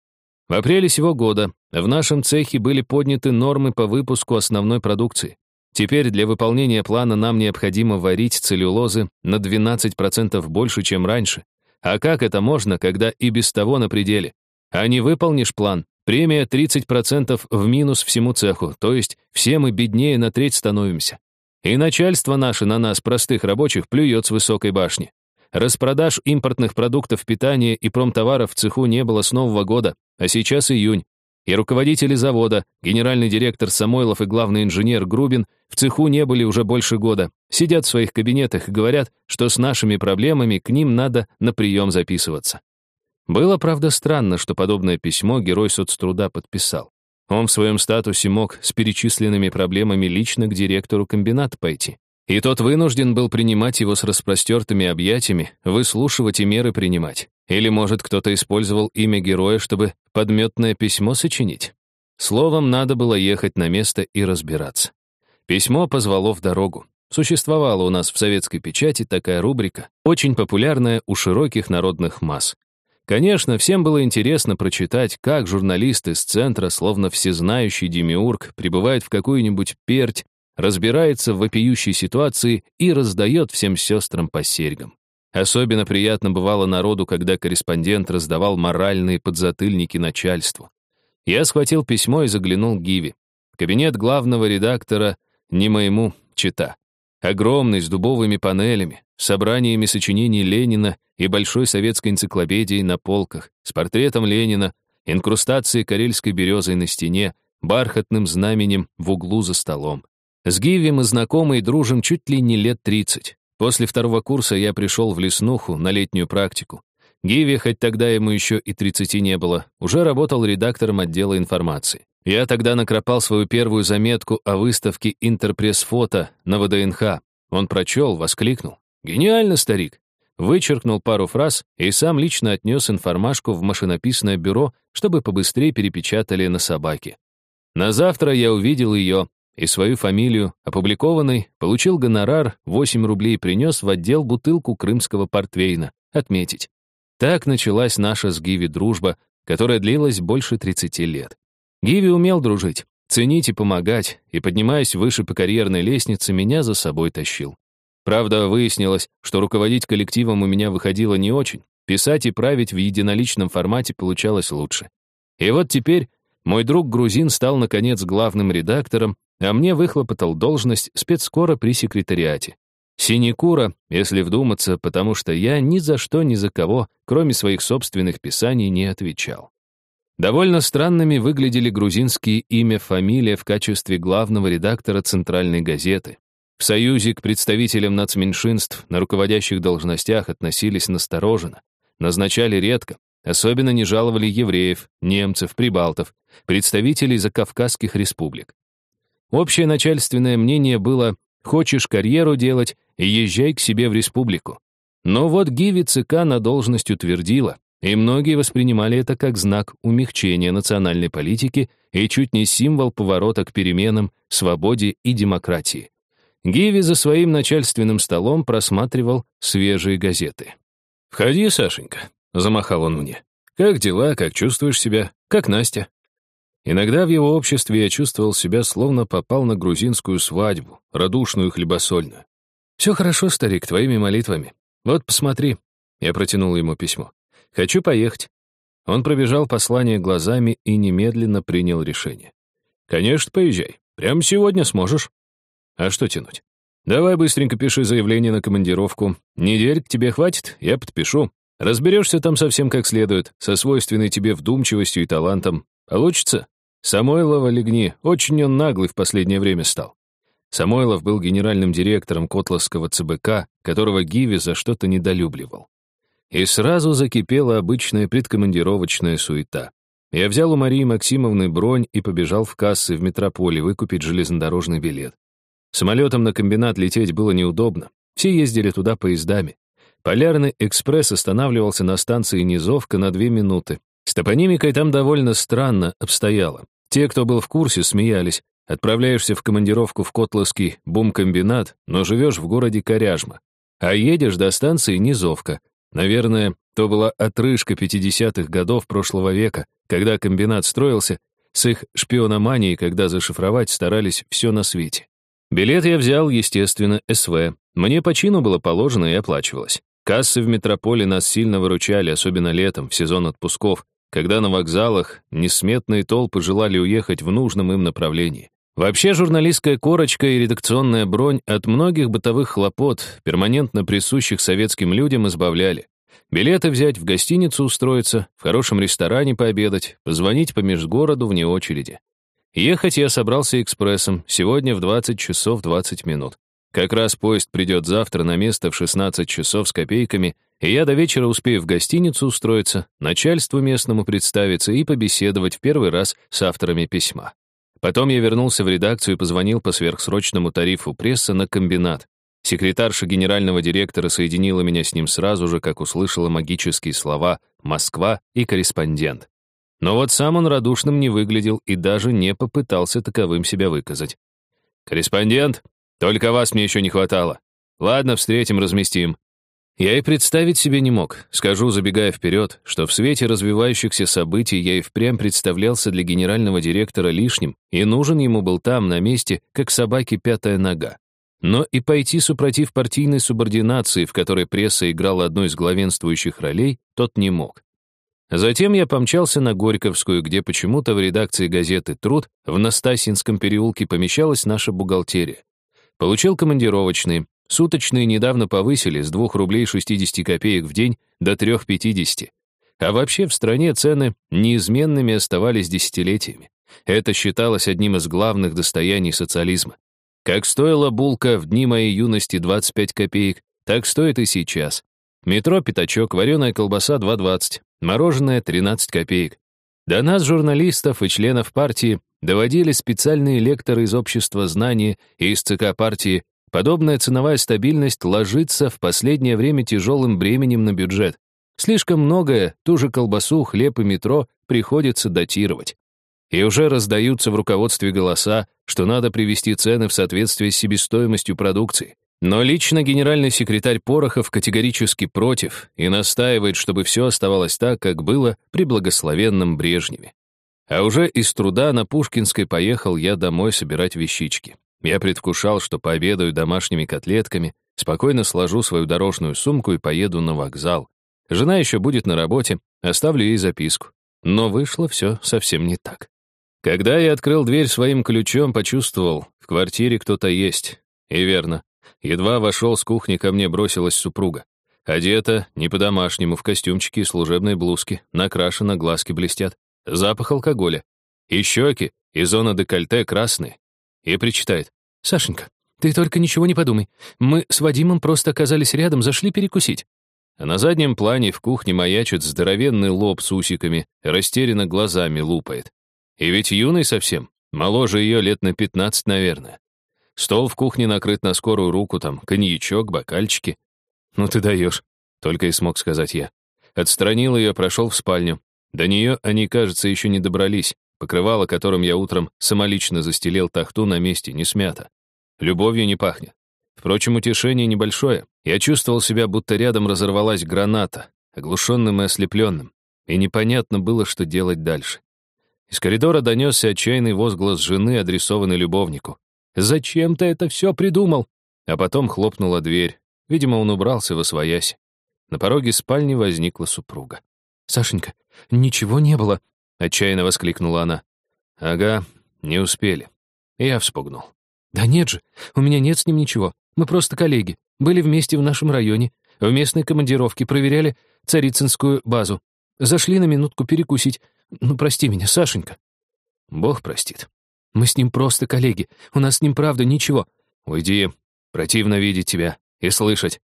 В апреле сего года в нашем цехе были подняты нормы по выпуску основной продукции. Теперь для выполнения плана нам необходимо варить целлюлозы на 12% больше, чем раньше. А как это можно, когда и без того на пределе? А не выполнишь план, премия 30% в минус всему цеху, то есть все мы беднее на треть становимся. И начальство наше на нас, простых рабочих, плюет с высокой башни. Распродаж импортных продуктов питания и промтоваров в цеху не было с Нового года, а сейчас июнь. И руководители завода, генеральный директор Самойлов и главный инженер Грубин в цеху не были уже больше года. Сидят в своих кабинетах и говорят, что с нашими проблемами к ним надо на прием записываться. Было, правда, странно, что подобное письмо герой соцтруда подписал. Он в своем статусе мог с перечисленными проблемами лично к директору комбината пойти. И тот вынужден был принимать его с распростертыми объятиями, выслушивать и меры принимать. Или, может, кто-то использовал имя героя, чтобы подметное письмо сочинить? Словом, надо было ехать на место и разбираться. Письмо позвало в дорогу. Существовала у нас в советской печати такая рубрика, очень популярная у широких народных масс. Конечно, всем было интересно прочитать, как журналист из центра, словно всезнающий демиург, прибывает в какую-нибудь перть, разбирается в вопиющей ситуации и раздает всем сестрам по серьгам. Особенно приятно бывало народу, когда корреспондент раздавал моральные подзатыльники начальству. Я схватил письмо и заглянул к Гиви. Кабинет главного редактора не моему чита. Огромный, с дубовыми панелями, собраниями сочинений Ленина и большой советской энциклопедией на полках, с портретом Ленина, инкрустацией карельской березой на стене, бархатным знаменем в углу за столом. С Гиви мы знакомы и дружим чуть ли не лет 30. После второго курса я пришел в леснуху на летнюю практику. Гиви, хоть тогда ему еще и 30 не было, уже работал редактором отдела информации. Я тогда накропал свою первую заметку о выставке «Интерпресс-фото» на ВДНХ. Он прочел, воскликнул. «Гениально, старик! вычеркнул пару фраз и сам лично отнес информашку в машинописное бюро, чтобы побыстрее перепечатали на собаке. На завтра я увидел ее и свою фамилию, опубликованной, получил гонорар, 8 рублей принес в отдел бутылку крымского портвейна, отметить. Так началась наша с Гиви дружба, которая длилась больше 30 лет. Гиви умел дружить, ценить и помогать, и, поднимаясь выше по карьерной лестнице, меня за собой тащил. Правда, выяснилось, что руководить коллективом у меня выходило не очень, писать и править в единоличном формате получалось лучше. И вот теперь мой друг грузин стал, наконец, главным редактором, а мне выхлопотал должность спецскора при секретариате. Синекура, если вдуматься, потому что я ни за что, ни за кого, кроме своих собственных писаний, не отвечал. Довольно странными выглядели грузинские имя, фамилия в качестве главного редактора центральной газеты. В Союзе к представителям нацменьшинств на руководящих должностях относились настороженно, назначали редко, особенно не жаловали евреев, немцев, прибалтов, представителей закавказских республик. Общее начальственное мнение было «хочешь карьеру делать, езжай к себе в республику». Но вот Гиви ЦК на должность утвердила, и многие воспринимали это как знак умягчения национальной политики и чуть не символ поворота к переменам, свободе и демократии. Гиви за своим начальственным столом просматривал свежие газеты. «Входи, Сашенька», — замахал он мне. «Как дела, как чувствуешь себя? Как Настя?» Иногда в его обществе я чувствовал себя, словно попал на грузинскую свадьбу, радушную хлебосольную. «Все хорошо, старик, твоими молитвами. Вот посмотри». Я протянул ему письмо. «Хочу поехать». Он пробежал послание глазами и немедленно принял решение. «Конечно, поезжай. Прямо сегодня сможешь». А что тянуть? Давай быстренько пиши заявление на командировку. Недельк тебе хватит, я подпишу. Разберешься там совсем как следует, со свойственной тебе вдумчивостью и талантом. Получится? Самойлова легни, очень он наглый в последнее время стал. Самойлов был генеральным директором Котловского ЦБК, которого Гиви за что-то недолюбливал. И сразу закипела обычная предкомандировочная суета. Я взял у Марии Максимовны бронь и побежал в кассы в метрополе выкупить железнодорожный билет. Самолетом на комбинат лететь было неудобно. Все ездили туда поездами. Полярный экспресс останавливался на станции Низовка на две минуты. С топонимикой там довольно странно обстояло. Те, кто был в курсе, смеялись. Отправляешься в командировку в Котловский бумкомбинат, но живешь в городе Коряжма. А едешь до станции Низовка. Наверное, то была отрыжка 50-х годов прошлого века, когда комбинат строился, с их шпиономанией, когда зашифровать старались все на свете. Билет я взял, естественно, СВ. Мне по чину было положено и оплачивалось. Кассы в метрополе нас сильно выручали, особенно летом, в сезон отпусков, когда на вокзалах несметные толпы желали уехать в нужном им направлении. Вообще журналистская корочка и редакционная бронь от многих бытовых хлопот, перманентно присущих советским людям, избавляли. Билеты взять, в гостиницу устроиться, в хорошем ресторане пообедать, позвонить по межгороду вне очереди. Ехать я собрался экспрессом, сегодня в 20 часов 20 минут. Как раз поезд придет завтра на место в 16 часов с копейками, и я до вечера успею в гостиницу устроиться, начальству местному представиться и побеседовать в первый раз с авторами письма. Потом я вернулся в редакцию и позвонил по сверхсрочному тарифу пресса на комбинат. Секретарша генерального директора соединила меня с ним сразу же, как услышала магические слова «Москва» и «корреспондент». Но вот сам он радушным не выглядел и даже не попытался таковым себя выказать. «Корреспондент, только вас мне еще не хватало. Ладно, встретим, разместим». Я и представить себе не мог, скажу, забегая вперед, что в свете развивающихся событий я и впрямь представлялся для генерального директора лишним, и нужен ему был там, на месте, как собаке пятая нога. Но и пойти супротив партийной субординации, в которой пресса играла одну из главенствующих ролей, тот не мог. Затем я помчался на Горьковскую, где почему-то в редакции газеты «Труд» в Настасинском переулке помещалась наша бухгалтерия. Получил командировочные. Суточные недавно повысили с 2 рублей 60 копеек в день до 3,50. А вообще в стране цены неизменными оставались десятилетиями. Это считалось одним из главных достояний социализма. Как стоила булка в дни моей юности 25 копеек, так стоит и сейчас. Метро «Пятачок», вареная колбаса 2,20, Мороженое 13 копеек. До нас, журналистов и членов партии, доводили специальные лекторы из общества знания и из ЦК партии подобная ценовая стабильность ложится в последнее время тяжелым бременем на бюджет. Слишком многое, ту же колбасу, хлеб и метро, приходится датировать. И уже раздаются в руководстве голоса, что надо привести цены в соответствие с себестоимостью продукции. Но лично генеральный секретарь Порохов категорически против и настаивает, чтобы все оставалось так, как было при благословенном Брежневе. А уже из труда на Пушкинской поехал я домой собирать вещички. Я предвкушал, что пообедаю домашними котлетками, спокойно сложу свою дорожную сумку и поеду на вокзал. Жена еще будет на работе, оставлю ей записку. Но вышло все совсем не так. Когда я открыл дверь своим ключом, почувствовал, в квартире кто-то есть. И верно. Едва вошел с кухни, ко мне бросилась супруга. Одета, не по-домашнему, в костюмчике и служебной блузке, накрашена, глазки блестят. Запах алкоголя. И щеки, и зона декольте красные. И причитает. «Сашенька, ты только ничего не подумай. Мы с Вадимом просто оказались рядом, зашли перекусить». А на заднем плане в кухне маячит здоровенный лоб с усиками, растерянно глазами лупает. И ведь юный совсем, моложе ее лет на пятнадцать, наверное. Стол в кухне накрыт на скорую руку, там коньячок, бокальчики. «Ну ты даешь», — только и смог сказать я. Отстранил ее, прошел в спальню. До нее они, кажется, еще не добрались. Покрывало, которым я утром самолично застелил тахту, на месте не смято. Любовью не пахнет. Впрочем, утешение небольшое. Я чувствовал себя, будто рядом разорвалась граната, оглушенным и ослепленным. И непонятно было, что делать дальше. Из коридора донесся отчаянный возглас жены, адресованный любовнику. «Зачем ты это все придумал?» А потом хлопнула дверь. Видимо, он убрался во своясь. На пороге спальни возникла супруга. «Сашенька, ничего не было», — отчаянно воскликнула она. «Ага, не успели». Я вспугнул. «Да нет же, у меня нет с ним ничего. Мы просто коллеги. Были вместе в нашем районе, в местной командировке, проверяли Царицынскую базу. Зашли на минутку перекусить. Ну, прости меня, Сашенька». «Бог простит. Мы с ним просто коллеги. У нас с ним правда ничего». «Уйди. Противно видеть тебя и слышать».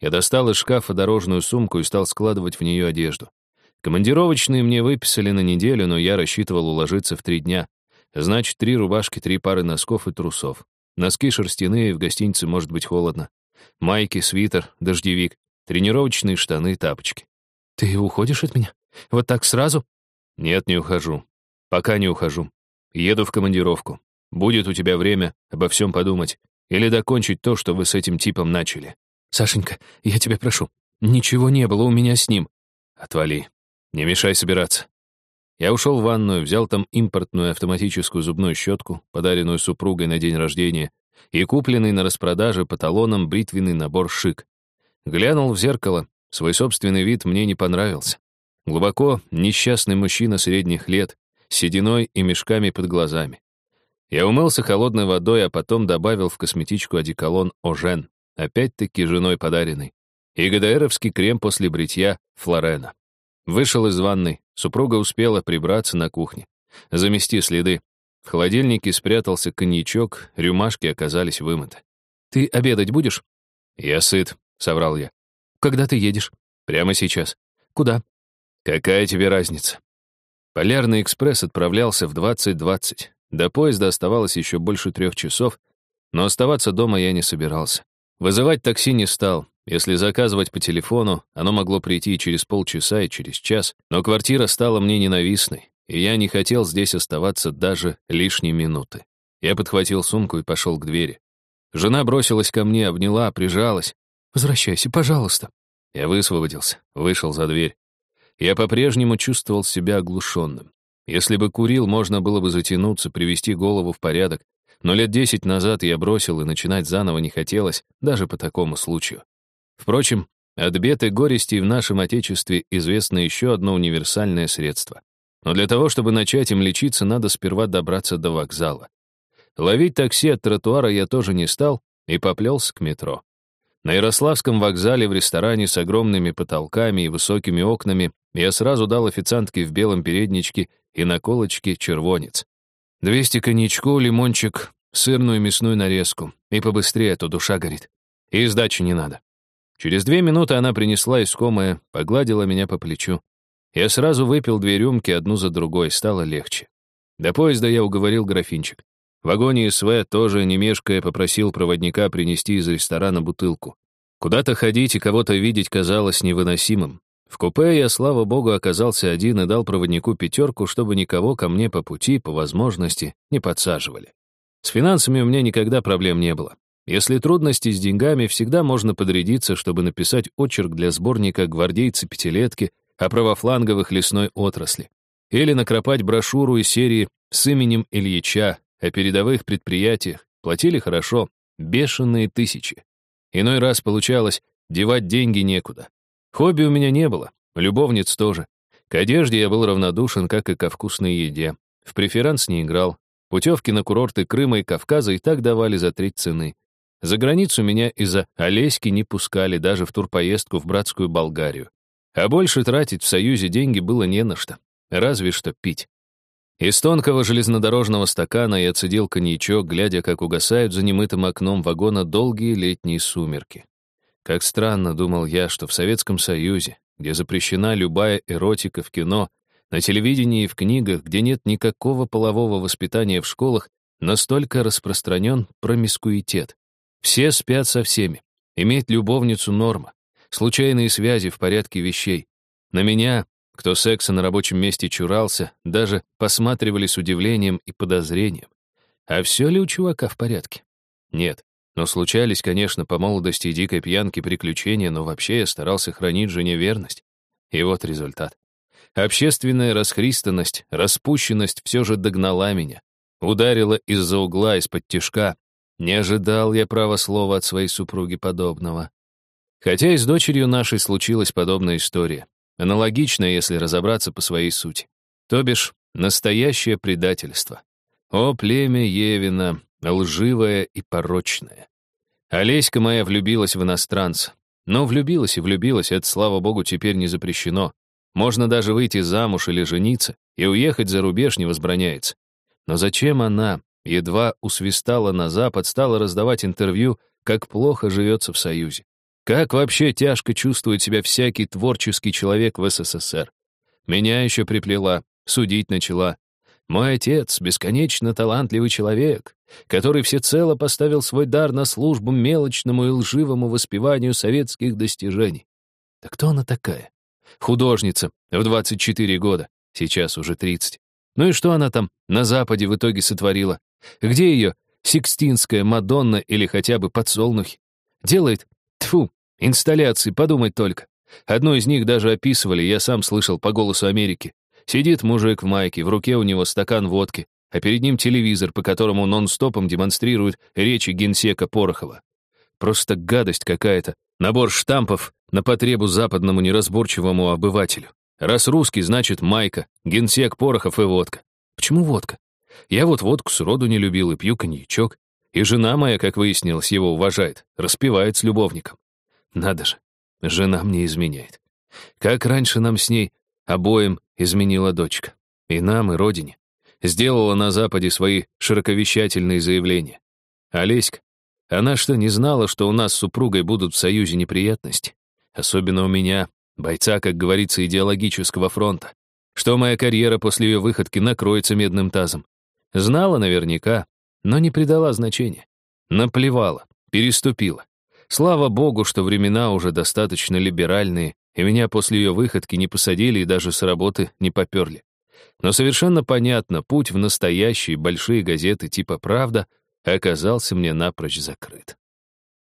Я достал из шкафа дорожную сумку и стал складывать в нее одежду. Командировочные мне выписали на неделю, но я рассчитывал уложиться в три дня. Значит, три рубашки, три пары носков и трусов. Носки шерстяные, в гостинице может быть холодно. Майки, свитер, дождевик, тренировочные штаны, тапочки. «Ты уходишь от меня? Вот так сразу?» «Нет, не ухожу. Пока не ухожу. Еду в командировку. Будет у тебя время обо всем подумать. Или докончить то, что вы с этим типом начали». «Сашенька, я тебя прошу. Ничего не было у меня с ним». «Отвали. Не мешай собираться». Я ушел в ванную, взял там импортную автоматическую зубную щетку, подаренную супругой на день рождения, и купленный на распродаже по талонам бритвенный набор «Шик». Глянул в зеркало, свой собственный вид мне не понравился. Глубоко несчастный мужчина средних лет, с сединой и мешками под глазами. Я умылся холодной водой, а потом добавил в косметичку одеколон «Ожен», опять-таки женой подаренный, и ГДРовский крем после бритья «Флорена». Вышел из ванной, супруга успела прибраться на кухне. Замести следы. В холодильнике спрятался коньячок, рюмашки оказались вымыты. «Ты обедать будешь?» «Я сыт», — соврал я. «Когда ты едешь?» «Прямо сейчас». «Куда?» «Какая тебе разница?» Полярный экспресс отправлялся в 20.20. До поезда оставалось еще больше трех часов, но оставаться дома я не собирался. Вызывать такси не стал, если заказывать по телефону, оно могло прийти и через полчаса, и через час, но квартира стала мне ненавистной, и я не хотел здесь оставаться даже лишней минуты. Я подхватил сумку и пошел к двери. Жена бросилась ко мне, обняла, прижалась. «Возвращайся, пожалуйста». Я высвободился, вышел за дверь. Я по-прежнему чувствовал себя оглушенным. Если бы курил, можно было бы затянуться, привести голову в порядок, но лет десять назад я бросил, и начинать заново не хотелось, даже по такому случаю. Впрочем, от бед и горестей в нашем Отечестве известно еще одно универсальное средство. Но для того, чтобы начать им лечиться, надо сперва добраться до вокзала. Ловить такси от тротуара я тоже не стал и поплелся к метро. На Ярославском вокзале в ресторане с огромными потолками и высокими окнами я сразу дал официантке в белом передничке и наколочке червонец. Двести коньячку, лимончик, сырную мясную нарезку. И побыстрее, а то душа горит. И сдачи не надо. Через две минуты она принесла искомое, погладила меня по плечу. Я сразу выпил две рюмки одну за другой, стало легче. До поезда я уговорил графинчик. В вагоне СВ тоже, не мешкая, попросил проводника принести из ресторана бутылку. Куда-то ходить и кого-то видеть казалось невыносимым. В купе я, слава богу, оказался один и дал проводнику пятерку, чтобы никого ко мне по пути, по возможности, не подсаживали. С финансами у меня никогда проблем не было. Если трудности с деньгами, всегда можно подрядиться, чтобы написать очерк для сборника «Гвардейцы-пятилетки» о правофланговых лесной отрасли. Или накропать брошюру из серии с именем Ильича о передовых предприятиях. Платили хорошо, бешеные тысячи. Иной раз получалось, девать деньги некуда. Хобби у меня не было, любовниц тоже. К одежде я был равнодушен, как и ко вкусной еде. В преферанс не играл. Путевки на курорты Крыма и Кавказа и так давали за треть цены. За границу меня из-за Олеськи не пускали даже в турпоездку в братскую Болгарию. А больше тратить в Союзе деньги было не на что. Разве что пить. Из тонкого железнодорожного стакана я цедил коньячок, глядя, как угасают за немытым окном вагона долгие летние сумерки. Как странно, думал я, что в Советском Союзе, где запрещена любая эротика в кино, на телевидении и в книгах, где нет никакого полового воспитания в школах, настолько распространен промискуитет. Все спят со всеми. Иметь любовницу — норма. Случайные связи в порядке вещей. На меня, кто секса на рабочем месте чурался, даже посматривали с удивлением и подозрением. А все ли у чувака в порядке? Нет. Но случались, конечно, по молодости и дикой пьянке приключения, но вообще я старался хранить жене верность. И вот результат. Общественная расхристанность, распущенность все же догнала меня. Ударила из-за угла, из-под тишка. Не ожидал я права слова от своей супруги подобного. Хотя и с дочерью нашей случилась подобная история. Аналогичная, если разобраться по своей сути. То бишь, настоящее предательство. О, племя Евина, лживая и порочная. Олеська моя влюбилась в иностранца. Но влюбилась и влюбилась, это, слава богу, теперь не запрещено. Можно даже выйти замуж или жениться, и уехать за рубеж не возбраняется. Но зачем она, едва усвистала на Запад, стала раздавать интервью, как плохо живется в Союзе? Как вообще тяжко чувствует себя всякий творческий человек в СССР? Меня еще приплела, судить начала. Мой отец — бесконечно талантливый человек, который всецело поставил свой дар на службу мелочному и лживому воспеванию советских достижений. Да кто она такая? Художница в 24 года, сейчас уже 30. Ну и что она там на Западе в итоге сотворила? Где ее Сикстинская Мадонна или хотя бы подсолнухи? Делает, тфу, инсталляции, подумать только. Одну из них даже описывали, я сам слышал по голосу Америки. Сидит мужик в майке, в руке у него стакан водки, а перед ним телевизор, по которому нон-стопом демонстрируют речи генсека Порохова. Просто гадость какая-то. Набор штампов на потребу западному неразборчивому обывателю. Раз русский, значит майка, генсек Порохов и водка. Почему водка? Я вот водку сроду не любил и пью коньячок. И жена моя, как выяснилось, его уважает, распевает с любовником. Надо же, жена мне изменяет. Как раньше нам с ней обоим изменила дочка. И нам, и родине. Сделала на Западе свои широковещательные заявления. Олеська, она что, не знала, что у нас с супругой будут в союзе неприятности? Особенно у меня, бойца, как говорится, идеологического фронта. Что моя карьера после ее выходки накроется медным тазом. Знала наверняка, но не придала значения. Наплевала, переступила. Слава богу, что времена уже достаточно либеральные, и меня после ее выходки не посадили и даже с работы не поперли. Но совершенно понятно, путь в настоящие большие газеты типа «Правда» оказался мне напрочь закрыт.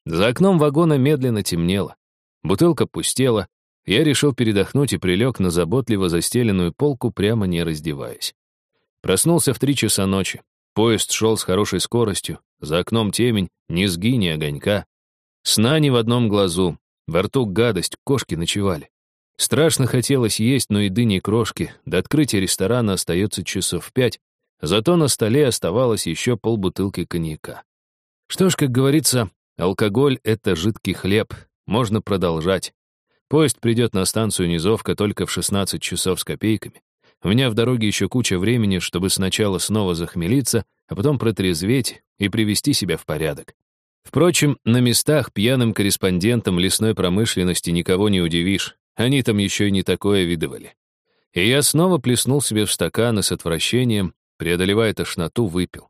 За окном вагона медленно темнело. Бутылка пустела. Я решил передохнуть и прилег на заботливо застеленную полку, прямо не раздеваясь. Проснулся в три часа ночи. Поезд шел с хорошей скоростью. За окном темень, ни сги, ни огонька. Сна ни в одном глазу. Во рту гадость, кошки ночевали. Страшно хотелось есть, но еды не крошки. До открытия ресторана остается часов пять, зато на столе оставалось еще полбутылки коньяка. Что ж, как говорится, алкоголь — это жидкий хлеб, можно продолжать. Поезд придет на станцию Низовка только в 16 часов с копейками. У меня в дороге еще куча времени, чтобы сначала снова захмелиться, а потом протрезветь и привести себя в порядок. Впрочем, на местах пьяным корреспондентам лесной промышленности никого не удивишь. Они там еще и не такое видывали. И я снова плеснул себе в стакан и с отвращением, преодолевая тошноту, выпил.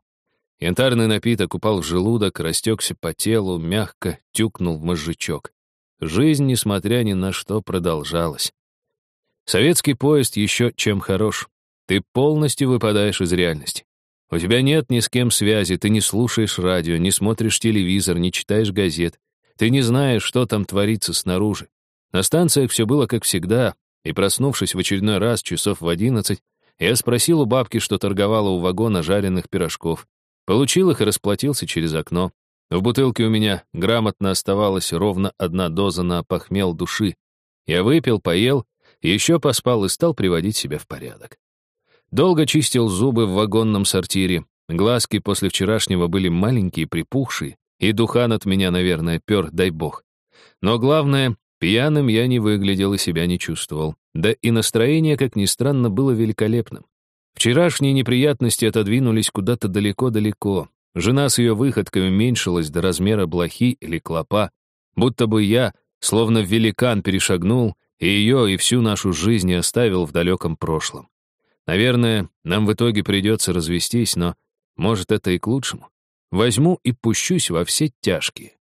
Янтарный напиток упал в желудок, растекся по телу, мягко тюкнул в мозжечок. Жизнь, несмотря ни на что, продолжалась. Советский поезд еще чем хорош. Ты полностью выпадаешь из реальности. У тебя нет ни с кем связи, ты не слушаешь радио, не смотришь телевизор, не читаешь газет. Ты не знаешь, что там творится снаружи. На станциях все было как всегда, и, проснувшись в очередной раз часов в одиннадцать, я спросил у бабки, что торговала у вагона жареных пирожков. Получил их и расплатился через окно. В бутылке у меня грамотно оставалась ровно одна доза на похмел души. Я выпил, поел, еще поспал и стал приводить себя в порядок. Долго чистил зубы в вагонном сортире. Глазки после вчерашнего были маленькие, припухшие, и духан от меня, наверное, пер, дай бог. Но главное, пьяным я не выглядел и себя не чувствовал. Да и настроение, как ни странно, было великолепным. Вчерашние неприятности отодвинулись куда-то далеко-далеко. Жена с ее выходкой уменьшилась до размера блохи или клопа, будто бы я, словно великан, перешагнул и ее, и всю нашу жизнь оставил в далеком прошлом. Наверное, нам в итоге придется развестись, но, может, это и к лучшему. Возьму и пущусь во все тяжкие.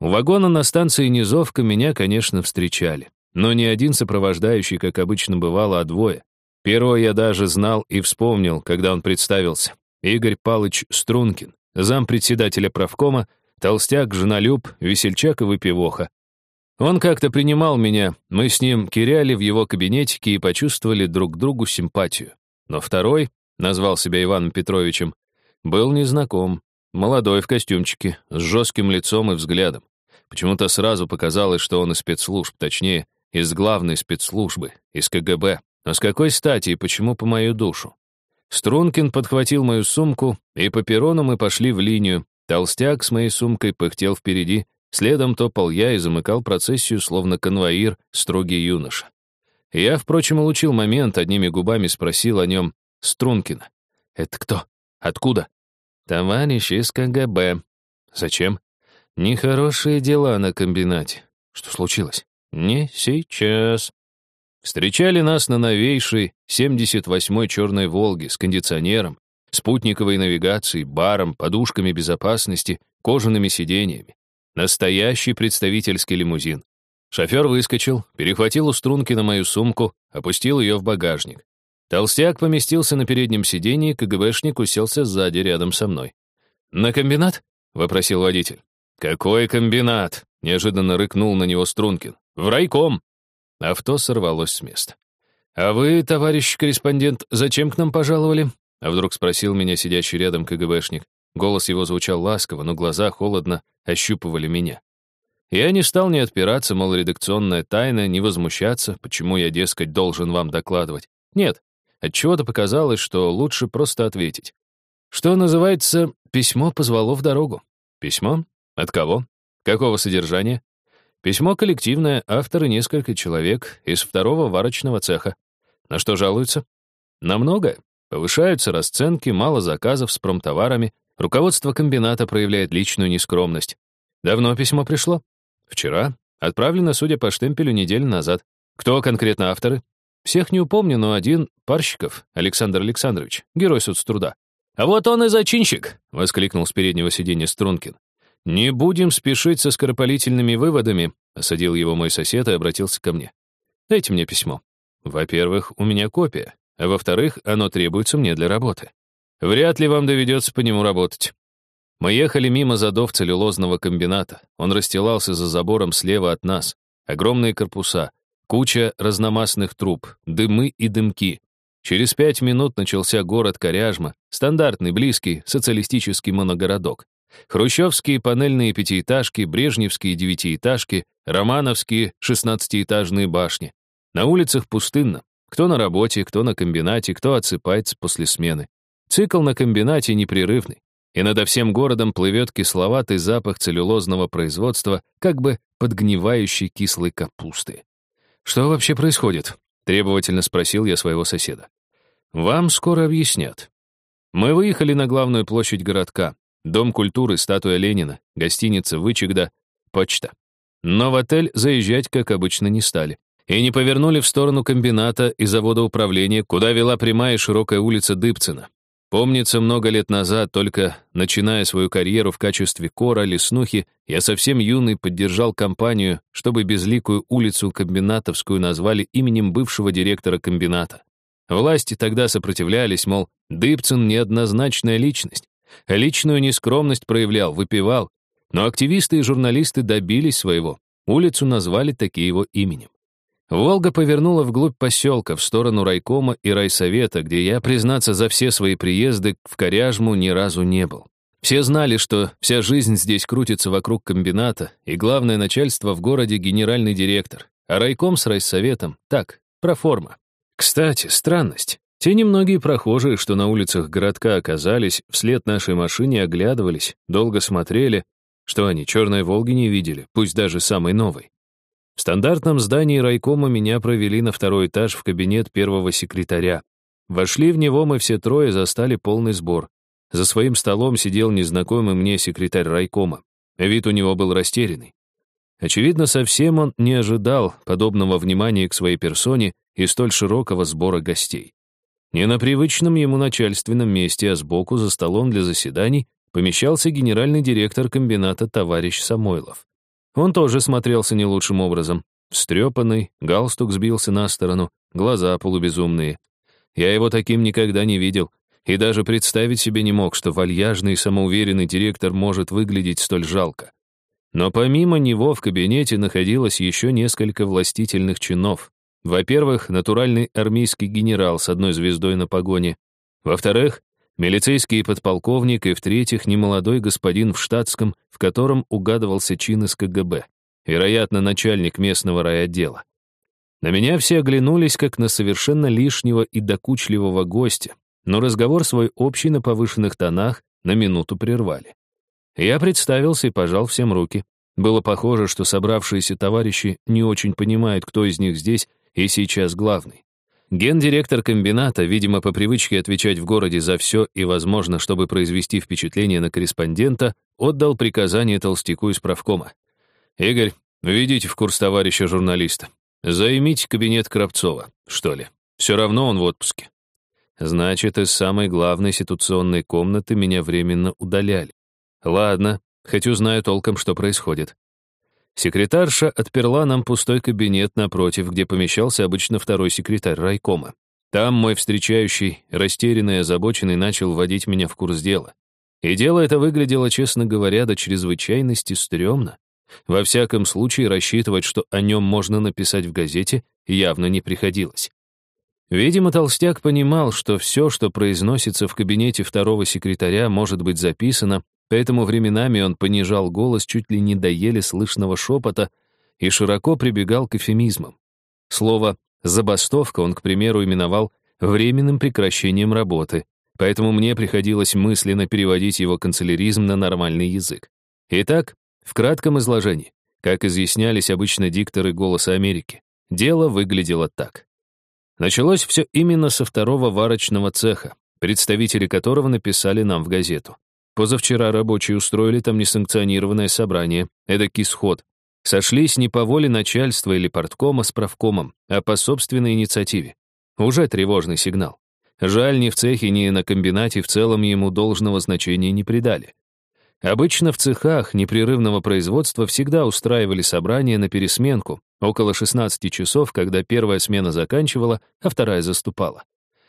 У вагона на станции Низовка меня, конечно, встречали. Но не один сопровождающий, как обычно бывало, а двое. Первого я даже знал и вспомнил, когда он представился. Игорь Палыч Стрункин, зампредседателя правкома, толстяк, женолюб, весельчак и выпивоха. Он как-то принимал меня, мы с ним киряли в его кабинетике и почувствовали друг другу симпатию. Но второй, назвал себя Иваном Петровичем, был незнаком, молодой в костюмчике, с жестким лицом и взглядом. Почему-то сразу показалось, что он из спецслужб, точнее, из главной спецслужбы, из КГБ. Но с какой стати и почему по мою душу? Стрункин подхватил мою сумку, и по перрону мы пошли в линию. Толстяк с моей сумкой пыхтел впереди, Следом топал я и замыкал процессию, словно конвоир, строгий юноша. Я, впрочем, улучил момент, одними губами спросил о нем Стрункина. «Это кто? Откуда?» «Товарищ из КГБ». «Зачем?» «Нехорошие дела на комбинате». «Что случилось?» «Не сейчас». Встречали нас на новейшей 78-й черной «Волге» с кондиционером, спутниковой навигацией, баром, подушками безопасности, кожаными сиденьями. Настоящий представительский лимузин. Шофер выскочил, перехватил у струнки на мою сумку, опустил ее в багажник. Толстяк поместился на переднем сиденье, КГБшник уселся сзади рядом со мной. «На комбинат?» — вопросил водитель. «Какой комбинат?» — неожиданно рыкнул на него Стрункин. «В райком!» Авто сорвалось с места. «А вы, товарищ корреспондент, зачем к нам пожаловали?» — а вдруг спросил меня сидящий рядом КГБшник. Голос его звучал ласково, но глаза холодно ощупывали меня. Я не стал ни отпираться, мол, редакционная тайна, не возмущаться, почему я, дескать, должен вам докладывать. Нет, отчего-то показалось, что лучше просто ответить. Что называется, письмо позвало в дорогу. Письмо? От кого? Какого содержания? Письмо коллективное, авторы несколько человек из второго варочного цеха. На что жалуются? На многое. Повышаются расценки, мало заказов с промтоварами, Руководство комбината проявляет личную нескромность. Давно письмо пришло? Вчера. Отправлено, судя по штемпелю, неделю назад. Кто конкретно авторы? Всех не упомню, но один — Парщиков, Александр Александрович, герой соцтруда. «А вот он и зачинщик!» — воскликнул с переднего сиденья Стрункин. «Не будем спешить со скоропалительными выводами», — осадил его мой сосед и обратился ко мне. «Дайте мне письмо. Во-первых, у меня копия, а во-вторых, оно требуется мне для работы. Вряд ли вам доведется по нему работать. Мы ехали мимо задов целлюлозного комбината. Он расстилался за забором слева от нас. Огромные корпуса, куча разномастных труб, дымы и дымки. Через пять минут начался город Коряжма, стандартный, близкий, социалистический моногородок. Хрущевские панельные пятиэтажки, брежневские девятиэтажки, романовские шестнадцатиэтажные башни. На улицах пустынно. Кто на работе, кто на комбинате, кто отсыпается после смены. Цикл на комбинате непрерывный, и над всем городом плывет кисловатый запах целлюлозного производства, как бы подгнивающей кислой капусты. «Что вообще происходит?» — требовательно спросил я своего соседа. «Вам скоро объяснят». Мы выехали на главную площадь городка. Дом культуры, статуя Ленина, гостиница Вычегда, почта. Но в отель заезжать, как обычно, не стали. И не повернули в сторону комбината и завода управления, куда вела прямая широкая улица Дыбцина. Помнится, много лет назад, только начиная свою карьеру в качестве кора леснухи, я совсем юный поддержал компанию, чтобы безликую улицу комбинатовскую назвали именем бывшего директора комбината. Власти тогда сопротивлялись, мол, Дыбцин — неоднозначная личность. Личную нескромность проявлял, выпивал. Но активисты и журналисты добились своего. Улицу назвали таки его именем. Волга повернула вглубь поселка, в сторону райкома и райсовета, где я, признаться, за все свои приезды в Коряжму ни разу не был. Все знали, что вся жизнь здесь крутится вокруг комбината, и главное начальство в городе — генеральный директор, а райком с райсоветом — так, проформа. Кстати, странность. Те немногие прохожие, что на улицах городка оказались, вслед нашей машине оглядывались, долго смотрели, что они черной «Волги» не видели, пусть даже самой новой. В стандартном здании райкома меня провели на второй этаж в кабинет первого секретаря. Вошли в него мы все трое, застали полный сбор. За своим столом сидел незнакомый мне секретарь райкома. Вид у него был растерянный. Очевидно, совсем он не ожидал подобного внимания к своей персоне и столь широкого сбора гостей. Не на привычном ему начальственном месте, а сбоку за столом для заседаний помещался генеральный директор комбината товарищ Самойлов. Он тоже смотрелся не лучшим образом. Встрепанный, галстук сбился на сторону, глаза полубезумные. Я его таким никогда не видел, и даже представить себе не мог, что вальяжный и самоуверенный директор может выглядеть столь жалко. Но помимо него в кабинете находилось еще несколько властительных чинов. Во-первых, натуральный армейский генерал с одной звездой на погоне. Во-вторых, милицейский подполковник, и в-третьих, немолодой господин в штатском, в котором угадывался чин из КГБ, вероятно, начальник местного райотдела. На меня все оглянулись, как на совершенно лишнего и докучливого гостя, но разговор свой общий на повышенных тонах на минуту прервали. Я представился и пожал всем руки. Было похоже, что собравшиеся товарищи не очень понимают, кто из них здесь и сейчас главный. Гендиректор комбината, видимо, по привычке отвечать в городе за все и, возможно, чтобы произвести впечатление на корреспондента, отдал приказание толстяку из правкома. «Игорь, введите в курс товарища журналиста. Займите кабинет Кравцова, что ли. Все равно он в отпуске». Значит, из самой главной ситуационной комнаты меня временно удаляли. Ладно, хоть узнаю толком, что происходит. Секретарша отперла нам пустой кабинет напротив, где помещался обычно второй секретарь райкома. Там мой встречающий, растерянный и озабоченный, начал вводить меня в курс дела. И дело это выглядело, честно говоря, до чрезвычайности стрёмно. Во всяком случае, рассчитывать, что о нем можно написать в газете, явно не приходилось. Видимо, Толстяк понимал, что все, что произносится в кабинете второго секретаря, может быть записано, Поэтому временами он понижал голос чуть ли не до еле слышного шепота и широко прибегал к эфемизмам. Слово «забастовка» он, к примеру, именовал временным прекращением работы, поэтому мне приходилось мысленно переводить его канцеляризм на нормальный язык. Итак, в кратком изложении, как изъяснялись обычно дикторы «Голоса Америки», дело выглядело так. Началось все именно со второго варочного цеха, представители которого написали нам в газету. Позавчера рабочие устроили там несанкционированное собрание, эдакий сход. Сошлись не по воле начальства или порткома с правкомом, а по собственной инициативе. Уже тревожный сигнал. Жаль, ни в цехе, ни на комбинате в целом ему должного значения не придали. Обычно в цехах непрерывного производства всегда устраивали собрания на пересменку, около 16 часов, когда первая смена заканчивала, а вторая заступала.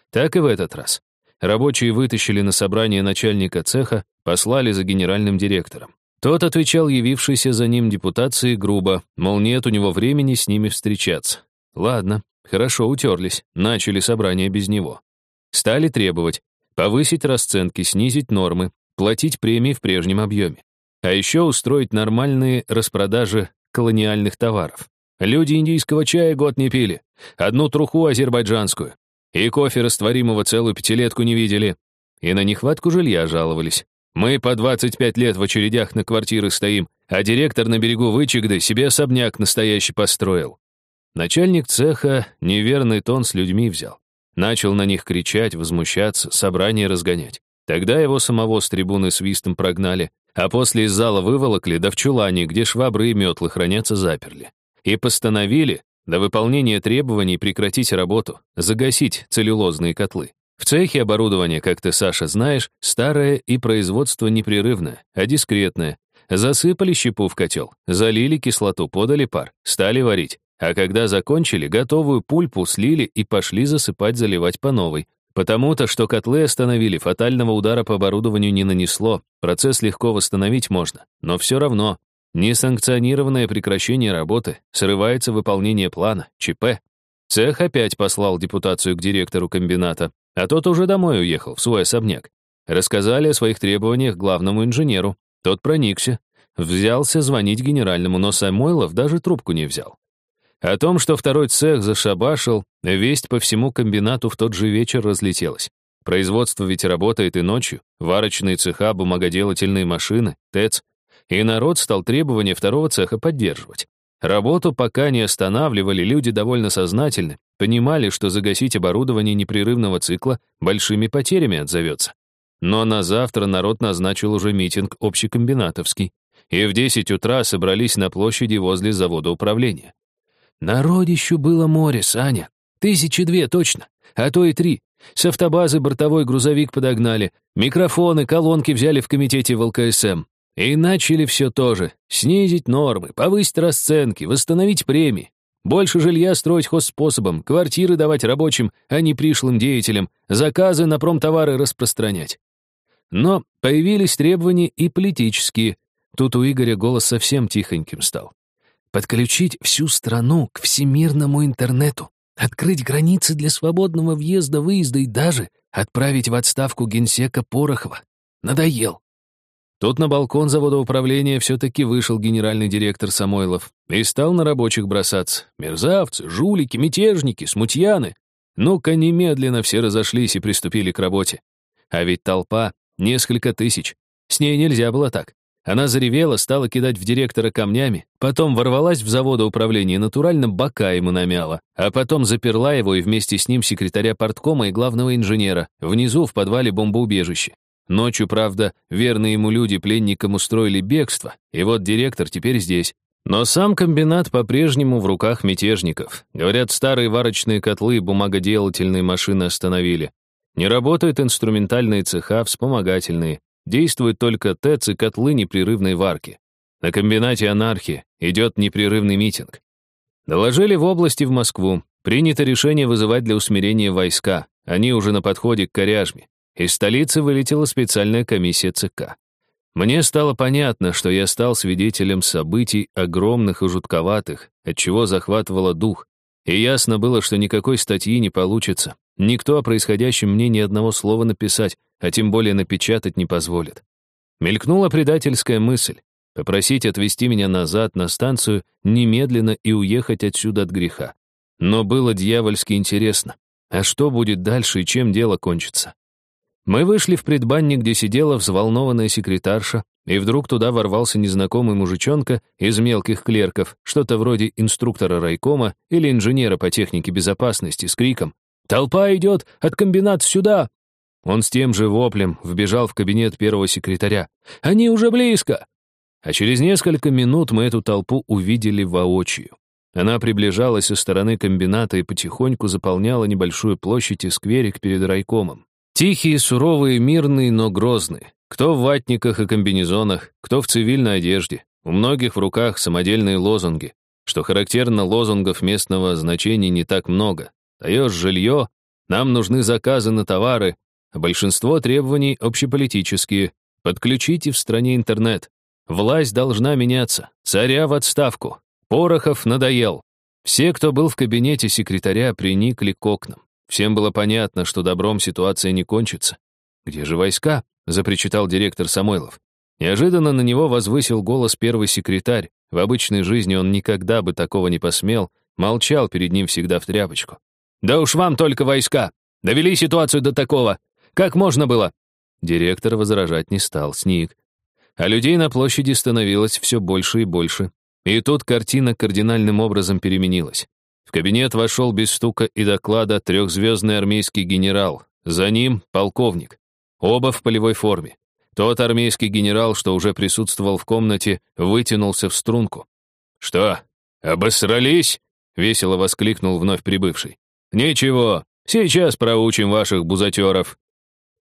Так и в этот раз. Рабочие вытащили на собрание начальника цеха, послали за генеральным директором. Тот отвечал явившейся за ним депутации грубо, мол, нет у него времени с ними встречаться. Ладно, хорошо утерлись, начали собрание без него. Стали требовать повысить расценки, снизить нормы, платить премии в прежнем объеме. А еще устроить нормальные распродажи колониальных товаров. Люди индийского чая год не пили, одну труху азербайджанскую. И кофе растворимого целую пятилетку не видели. И на нехватку жилья жаловались. Мы по 25 лет в очередях на квартиры стоим, а директор на берегу Вычегды себе особняк настоящий построил. Начальник цеха неверный тон с людьми взял. Начал на них кричать, возмущаться, собрание разгонять. Тогда его самого с трибуны свистом прогнали, а после из зала выволокли, да в чулане, где швабры и метлы хранятся, заперли. И постановили до выполнения требований прекратить работу, загасить целлюлозные котлы. В цехе оборудование, как ты, Саша, знаешь, старое и производство непрерывное, а дискретное. Засыпали щепу в котел, залили кислоту, подали пар, стали варить. А когда закончили, готовую пульпу слили и пошли засыпать, заливать по новой. Потому-то, что котлы остановили, фатального удара по оборудованию не нанесло, процесс легко восстановить можно. Но все равно, несанкционированное прекращение работы, срывается выполнение плана, ЧП. Цех опять послал депутацию к директору комбината, а тот уже домой уехал, в свой особняк. Рассказали о своих требованиях главному инженеру. Тот проникся. Взялся звонить генеральному, но Самойлов даже трубку не взял. О том, что второй цех зашабашил, весть по всему комбинату в тот же вечер разлетелась. Производство ведь работает и ночью, варочные цеха, бумагоделательные машины, ТЭЦ. И народ стал требования второго цеха поддерживать. Работу пока не останавливали, люди довольно сознательны, понимали, что загасить оборудование непрерывного цикла большими потерями отзовется. Но на завтра народ назначил уже митинг общекомбинатовский, и в 10 утра собрались на площади возле завода управления. Народищу было море, Саня. Тысячи две точно, а то и три. С автобазы бортовой грузовик подогнали, микрофоны, колонки взяли в комитете в ЛКСМ. И начали все то же. Снизить нормы, повысить расценки, восстановить премии. Больше жилья строить хозспособом, квартиры давать рабочим, а не пришлым деятелям, заказы на промтовары распространять. Но появились требования и политические. Тут у Игоря голос совсем тихоньким стал. Подключить всю страну к всемирному интернету, открыть границы для свободного въезда-выезда и даже отправить в отставку генсека Порохова. Надоел. Тут на балкон завода управления все-таки вышел генеральный директор Самойлов и стал на рабочих бросаться. Мерзавцы, жулики, мятежники, смутьяны. Ну-ка, немедленно все разошлись и приступили к работе. А ведь толпа — несколько тысяч. С ней нельзя было так. Она заревела, стала кидать в директора камнями, потом ворвалась в заводоуправление, натурально бока ему намяла, а потом заперла его и вместе с ним секретаря порткома и главного инженера, внизу в подвале бомбоубежище. Ночью, правда, верные ему люди пленникам устроили бегство, и вот директор теперь здесь. Но сам комбинат по-прежнему в руках мятежников. Говорят, старые варочные котлы и бумагоделательные машины остановили. Не работают инструментальные цеха, вспомогательные. Действуют только ТЭЦ и котлы непрерывной варки. На комбинате анархии идет непрерывный митинг. Доложили в области в Москву. Принято решение вызывать для усмирения войска. Они уже на подходе к Коряжме. Из столицы вылетела специальная комиссия ЦК. Мне стало понятно, что я стал свидетелем событий огромных и жутковатых, от чего захватывало дух. И ясно было, что никакой статьи не получится. Никто о происходящем мне ни одного слова написать, а тем более напечатать не позволит. Мелькнула предательская мысль — попросить отвезти меня назад на станцию немедленно и уехать отсюда от греха. Но было дьявольски интересно. А что будет дальше и чем дело кончится? Мы вышли в предбанник, где сидела взволнованная секретарша, и вдруг туда ворвался незнакомый мужичонка из мелких клерков, что-то вроде инструктора райкома или инженера по технике безопасности, с криком «Толпа идет! От комбината сюда!» Он с тем же воплем вбежал в кабинет первого секретаря. «Они уже близко!» А через несколько минут мы эту толпу увидели воочию. Она приближалась со стороны комбината и потихоньку заполняла небольшую площадь и скверик перед райкомом. Тихие, суровые, мирные, но грозные. Кто в ватниках и комбинезонах, кто в цивильной одежде. У многих в руках самодельные лозунги. Что характерно, лозунгов местного значения не так много. Даешь жилье, нам нужны заказы на товары, а большинство требований общеполитические. Подключите в стране интернет. Власть должна меняться. Царя в отставку. Порохов надоел. Все, кто был в кабинете секретаря, приникли к окнам. Всем было понятно, что добром ситуация не кончится. «Где же войска?» — запричитал директор Самойлов. Неожиданно на него возвысил голос первый секретарь. В обычной жизни он никогда бы такого не посмел, молчал перед ним всегда в тряпочку. «Да уж вам только войска! Довели ситуацию до такого! Как можно было?» Директор возражать не стал, сник. А людей на площади становилось все больше и больше. И тут картина кардинальным образом переменилась. В кабинет вошел без стука и доклада трехзвездный армейский генерал. За ним полковник. Оба в полевой форме. Тот армейский генерал, что уже присутствовал в комнате, вытянулся в струнку. «Что, обосрались?» — весело воскликнул вновь прибывший. «Ничего, Сейчас проучим ваших бузатеров».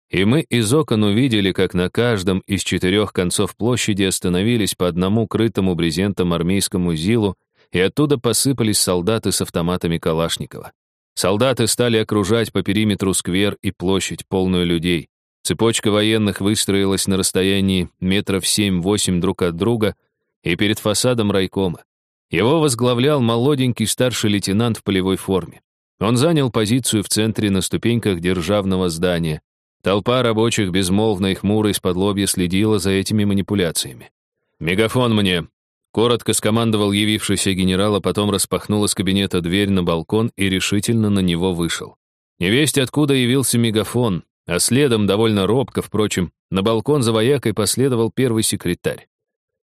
И мы из окон увидели, как на каждом из четырех концов площади остановились по одному крытому брезентом армейскому ЗИЛу, и оттуда посыпались солдаты с автоматами Калашникова. Солдаты стали окружать по периметру сквер и площадь, полную людей. Цепочка военных выстроилась на расстоянии метров семь-восемь друг от друга и перед фасадом райкома. Его возглавлял молоденький старший лейтенант в полевой форме. Он занял позицию в центре на ступеньках державного здания. Толпа рабочих безмолвно и хмуро из-под лобья следила за этими манипуляциями. «Мегафон мне!» Коротко скомандовал явившийся генерал, а потом распахнул из кабинета дверь на балкон и решительно на него вышел. Невесть откуда явился мегафон, а следом, довольно робко, впрочем, на балкон за воякой последовал первый секретарь.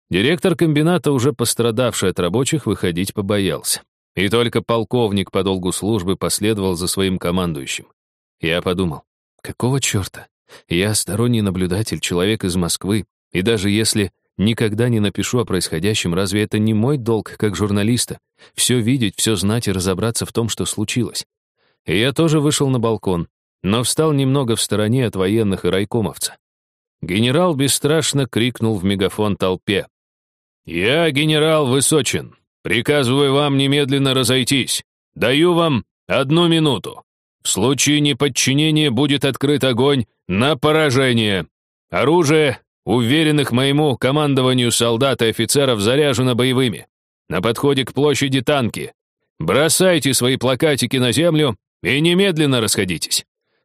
Директор комбината, уже пострадавший от рабочих, выходить побоялся. И только полковник по долгу службы последовал за своим командующим. Я подумал, какого черта? Я сторонний наблюдатель, человек из Москвы, и даже если Никогда не напишу о происходящем, разве это не мой долг как журналиста? Все видеть, все знать и разобраться в том, что случилось. И я тоже вышел на балкон, но встал немного в стороне от военных и райкомовца. Генерал бесстрашно крикнул в мегафон толпе. «Я генерал Высочин. Приказываю вам немедленно разойтись. Даю вам одну минуту. В случае неподчинения будет открыт огонь на поражение. Оружие Уверенных моему командованию солдат и офицеров заряжено боевыми. На подходе к площади танки. Бросайте свои плакатики на землю и немедленно расходитесь.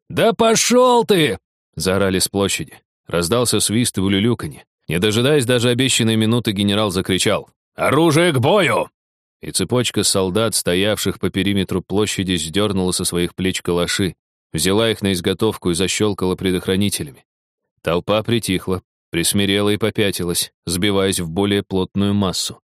«Да пошел ты!» — заорали с площади. Раздался свист и улюлюканье. Не дожидаясь даже обещанной минуты, генерал закричал «Оружие к бою!» И цепочка солдат, стоявших по периметру площади, сдернула со своих плеч калаши, взяла их на изготовку и защелкала предохранителями. Толпа притихла, присмирела и попятилась, сбиваясь в более плотную массу.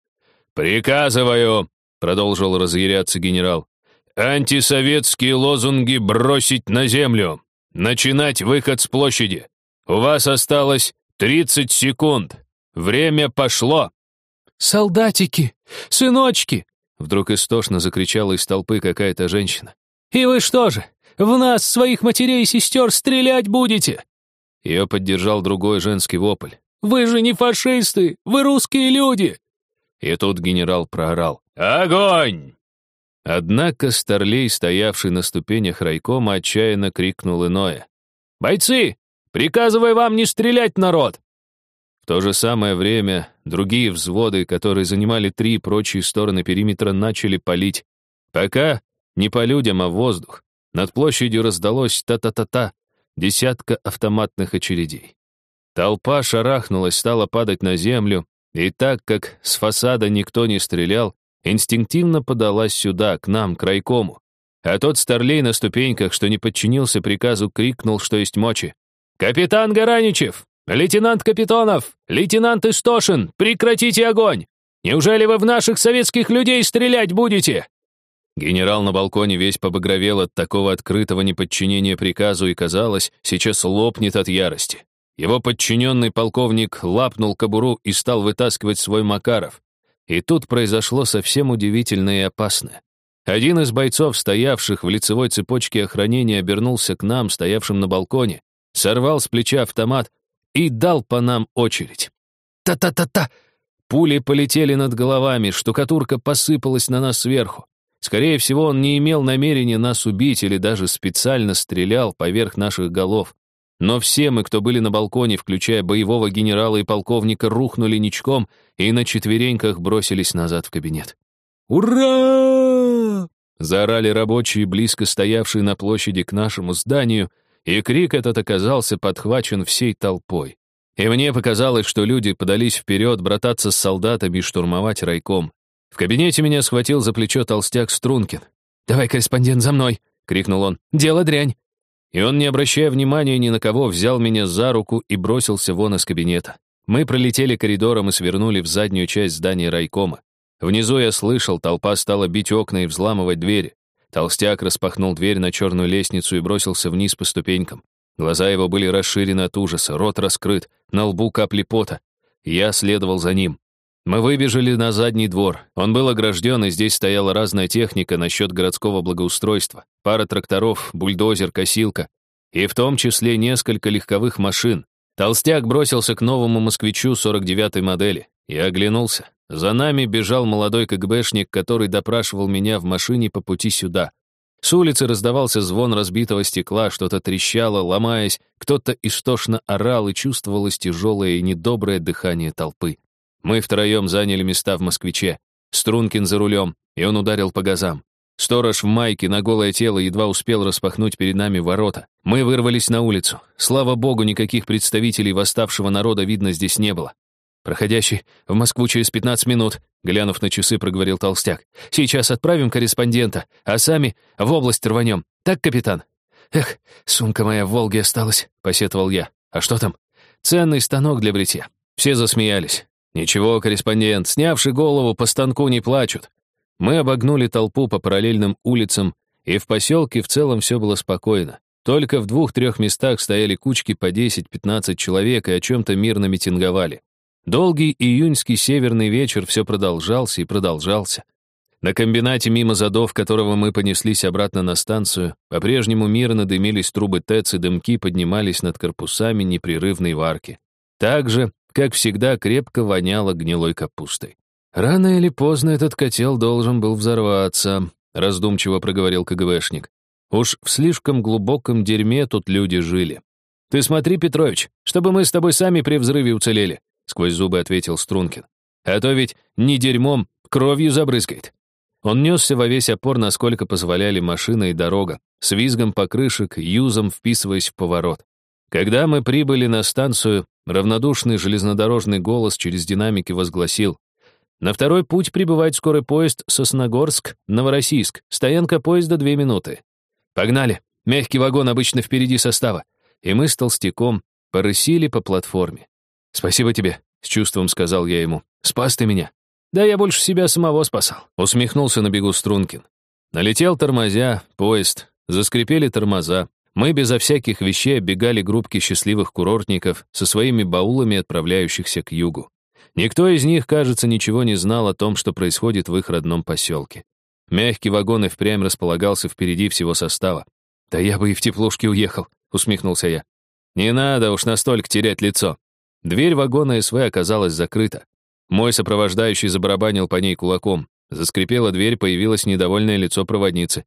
«Приказываю!» — продолжил разъяряться генерал. «Антисоветские лозунги бросить на землю! Начинать выход с площади! У вас осталось 30 секунд! Время пошло!» «Солдатики! Сыночки!» Вдруг истошно закричала из толпы какая-то женщина. «И вы что же, в нас, своих матерей и сестер, стрелять будете? Ее поддержал другой женский вопль. «Вы же не фашисты! Вы русские люди!» И тут генерал проорал. «Огонь!» Однако Старлей, стоявший на ступенях райкома, отчаянно крикнул иное. «Бойцы! Приказывай вам не стрелять, народ!» В то же самое время другие взводы, которые занимали три прочие стороны периметра, начали палить. Пока не по людям, а в воздух. Над площадью раздалось та-та-та-та десятка автоматных очередей. Толпа шарахнулась, стала падать на землю, и так как с фасада никто не стрелял, инстинктивно подалась сюда, к нам, к райкому. А тот старлей на ступеньках, что не подчинился приказу, крикнул, что есть мочи. «Капитан Гараничев! Лейтенант Капитонов! Лейтенант Истошин! Прекратите огонь! Неужели вы в наших советских людей стрелять будете? Генерал на балконе весь побагровел от такого открытого неподчинения приказу и, казалось, сейчас лопнет от ярости. Его подчиненный полковник лапнул кобуру и стал вытаскивать свой Макаров. И тут произошло совсем удивительное и опасное. Один из бойцов, стоявших в лицевой цепочке охранения, обернулся к нам, стоявшим на балконе, сорвал с плеча автомат и дал по нам очередь. Та-та-та-та! Пули полетели над головами, штукатурка посыпалась на нас сверху. Скорее всего, он не имел намерения нас убить или даже специально стрелял поверх наших голов. Но все мы, кто были на балконе, включая боевого генерала и полковника, рухнули ничком и на четвереньках бросились назад в кабинет. «Ура!» Заорали рабочие, близко стоявшие на площади к нашему зданию, и крик этот оказался подхвачен всей толпой. И мне показалось, что люди подались вперед брататься с солдатами и штурмовать райком. В кабинете меня схватил за плечо толстяк Стрункин. «Давай, корреспондент, за мной!» — крикнул он. «Дело дрянь!» И он, не обращая внимания ни на кого, взял меня за руку и бросился вон из кабинета. Мы пролетели коридором и свернули в заднюю часть здания райкома. Внизу я слышал, толпа стала бить окна и взламывать двери. Толстяк распахнул дверь на черную лестницу и бросился вниз по ступенькам. Глаза его были расширены от ужаса, рот раскрыт, на лбу капли пота. Я следовал за ним. Мы выбежали на задний двор. Он был огражден, и здесь стояла разная техника насчет городского благоустройства. Пара тракторов, бульдозер, косилка. И в том числе несколько легковых машин. Толстяк бросился к новому москвичу 49-й модели. и оглянулся. За нами бежал молодой КГБшник, который допрашивал меня в машине по пути сюда. С улицы раздавался звон разбитого стекла, что-то трещало, ломаясь, кто-то истошно орал, и чувствовалось тяжелое и недоброе дыхание толпы. Мы втроем заняли места в «Москвиче». Стрункин за рулем, и он ударил по газам. Сторож в майке на голое тело едва успел распахнуть перед нами ворота. Мы вырвались на улицу. Слава богу, никаких представителей восставшего народа видно здесь не было. «Проходящий в Москву через 15 минут», — глянув на часы, проговорил толстяк. «Сейчас отправим корреспондента, а сами в область рванем. Так, капитан?» «Эх, сумка моя в Волге осталась», — посетовал я. «А что там?» «Ценный станок для бритья». Все засмеялись. «Ничего, корреспондент, снявший голову по станку не плачут». Мы обогнули толпу по параллельным улицам, и в поселке в целом все было спокойно. Только в двух-трех местах стояли кучки по 10-15 человек и о чем-то мирно митинговали. Долгий июньский северный вечер все продолжался и продолжался. На комбинате мимо задов, которого мы понеслись обратно на станцию, по-прежнему мирно дымились трубы ТЭЦ и дымки поднимались над корпусами непрерывной варки. Так же, как всегда, крепко воняло гнилой капустой. «Рано или поздно этот котел должен был взорваться», — раздумчиво проговорил КГБшник. «Уж в слишком глубоком дерьме тут люди жили. Ты смотри, Петрович, чтобы мы с тобой сами при взрыве уцелели сквозь зубы ответил Стрункин. А то ведь не дерьмом, кровью забрызгает. Он несся во весь опор, насколько позволяли машина и дорога, с визгом покрышек, юзом вписываясь в поворот. Когда мы прибыли на станцию, равнодушный железнодорожный голос через динамики возгласил «На второй путь прибывает скорый поезд Сосногорск-Новороссийск. Стоянка поезда две минуты. Погнали! Мягкий вагон обычно впереди состава». И мы с толстяком порысили по платформе. «Спасибо тебе», — с чувством сказал я ему. «Спас ты меня». «Да я больше себя самого спасал», — усмехнулся на бегу Стрункин. Налетел тормозя, поезд, заскрипели тормоза. Мы безо всяких вещей оббегали группки счастливых курортников со своими баулами, отправляющихся к югу. Никто из них, кажется, ничего не знал о том, что происходит в их родном поселке. Мягкий вагон и впрямь располагался впереди всего состава. «Да я бы и в теплушке уехал», — усмехнулся я. «Не надо уж настолько терять лицо. Дверь вагона СВ оказалась закрыта. Мой сопровождающий забарабанил по ней кулаком. Заскрипела дверь, появилось недовольное лицо проводницы.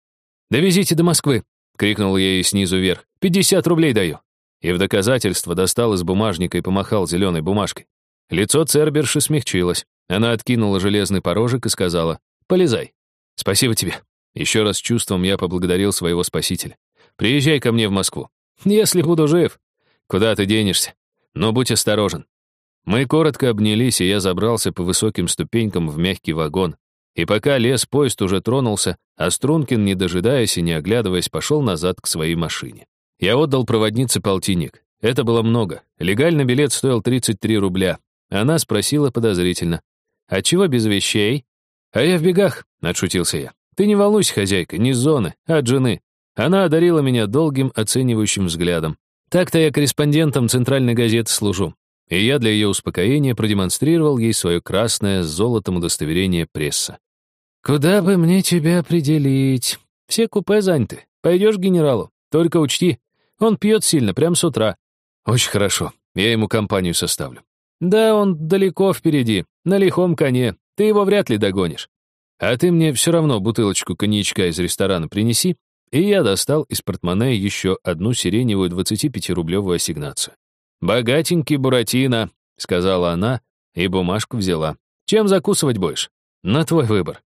«Довезите до Москвы!» — крикнул ей снизу вверх. «Пятьдесят рублей даю!» И в доказательство достал из бумажника и помахал зеленой бумажкой. Лицо Церберши смягчилось. Она откинула железный порожек и сказала «Полезай». «Спасибо тебе». Еще раз чувством я поблагодарил своего спасителя. «Приезжай ко мне в Москву». «Если буду жив». «Куда ты денешься?» Но будь осторожен. Мы коротко обнялись, и я забрался по высоким ступенькам в мягкий вагон. И пока лес поезд уже тронулся, а не дожидаясь и не оглядываясь, пошел назад к своей машине. Я отдал проводнице полтинник. Это было много. Легальный билет стоил 33 рубля. Она спросила подозрительно. «А чего без вещей?» «А я в бегах», — отшутился я. «Ты не волнуйся, хозяйка, не с зоны, а от жены». Она одарила меня долгим оценивающим взглядом. Так-то я корреспондентом центральной газеты служу. И я для ее успокоения продемонстрировал ей свое красное с золотом удостоверение пресса. «Куда бы мне тебя определить? Все купе заняты. Пойдешь к генералу. Только учти, он пьет сильно, прямо с утра». «Очень хорошо. Я ему компанию составлю». «Да, он далеко впереди, на лихом коне. Ты его вряд ли догонишь. А ты мне все равно бутылочку коньячка из ресторана принеси, и я достал из портмоне еще одну сиреневую 25-рублевую ассигнацию. «Богатенький Буратино», — сказала она, и бумажку взяла. «Чем закусывать будешь? На твой выбор».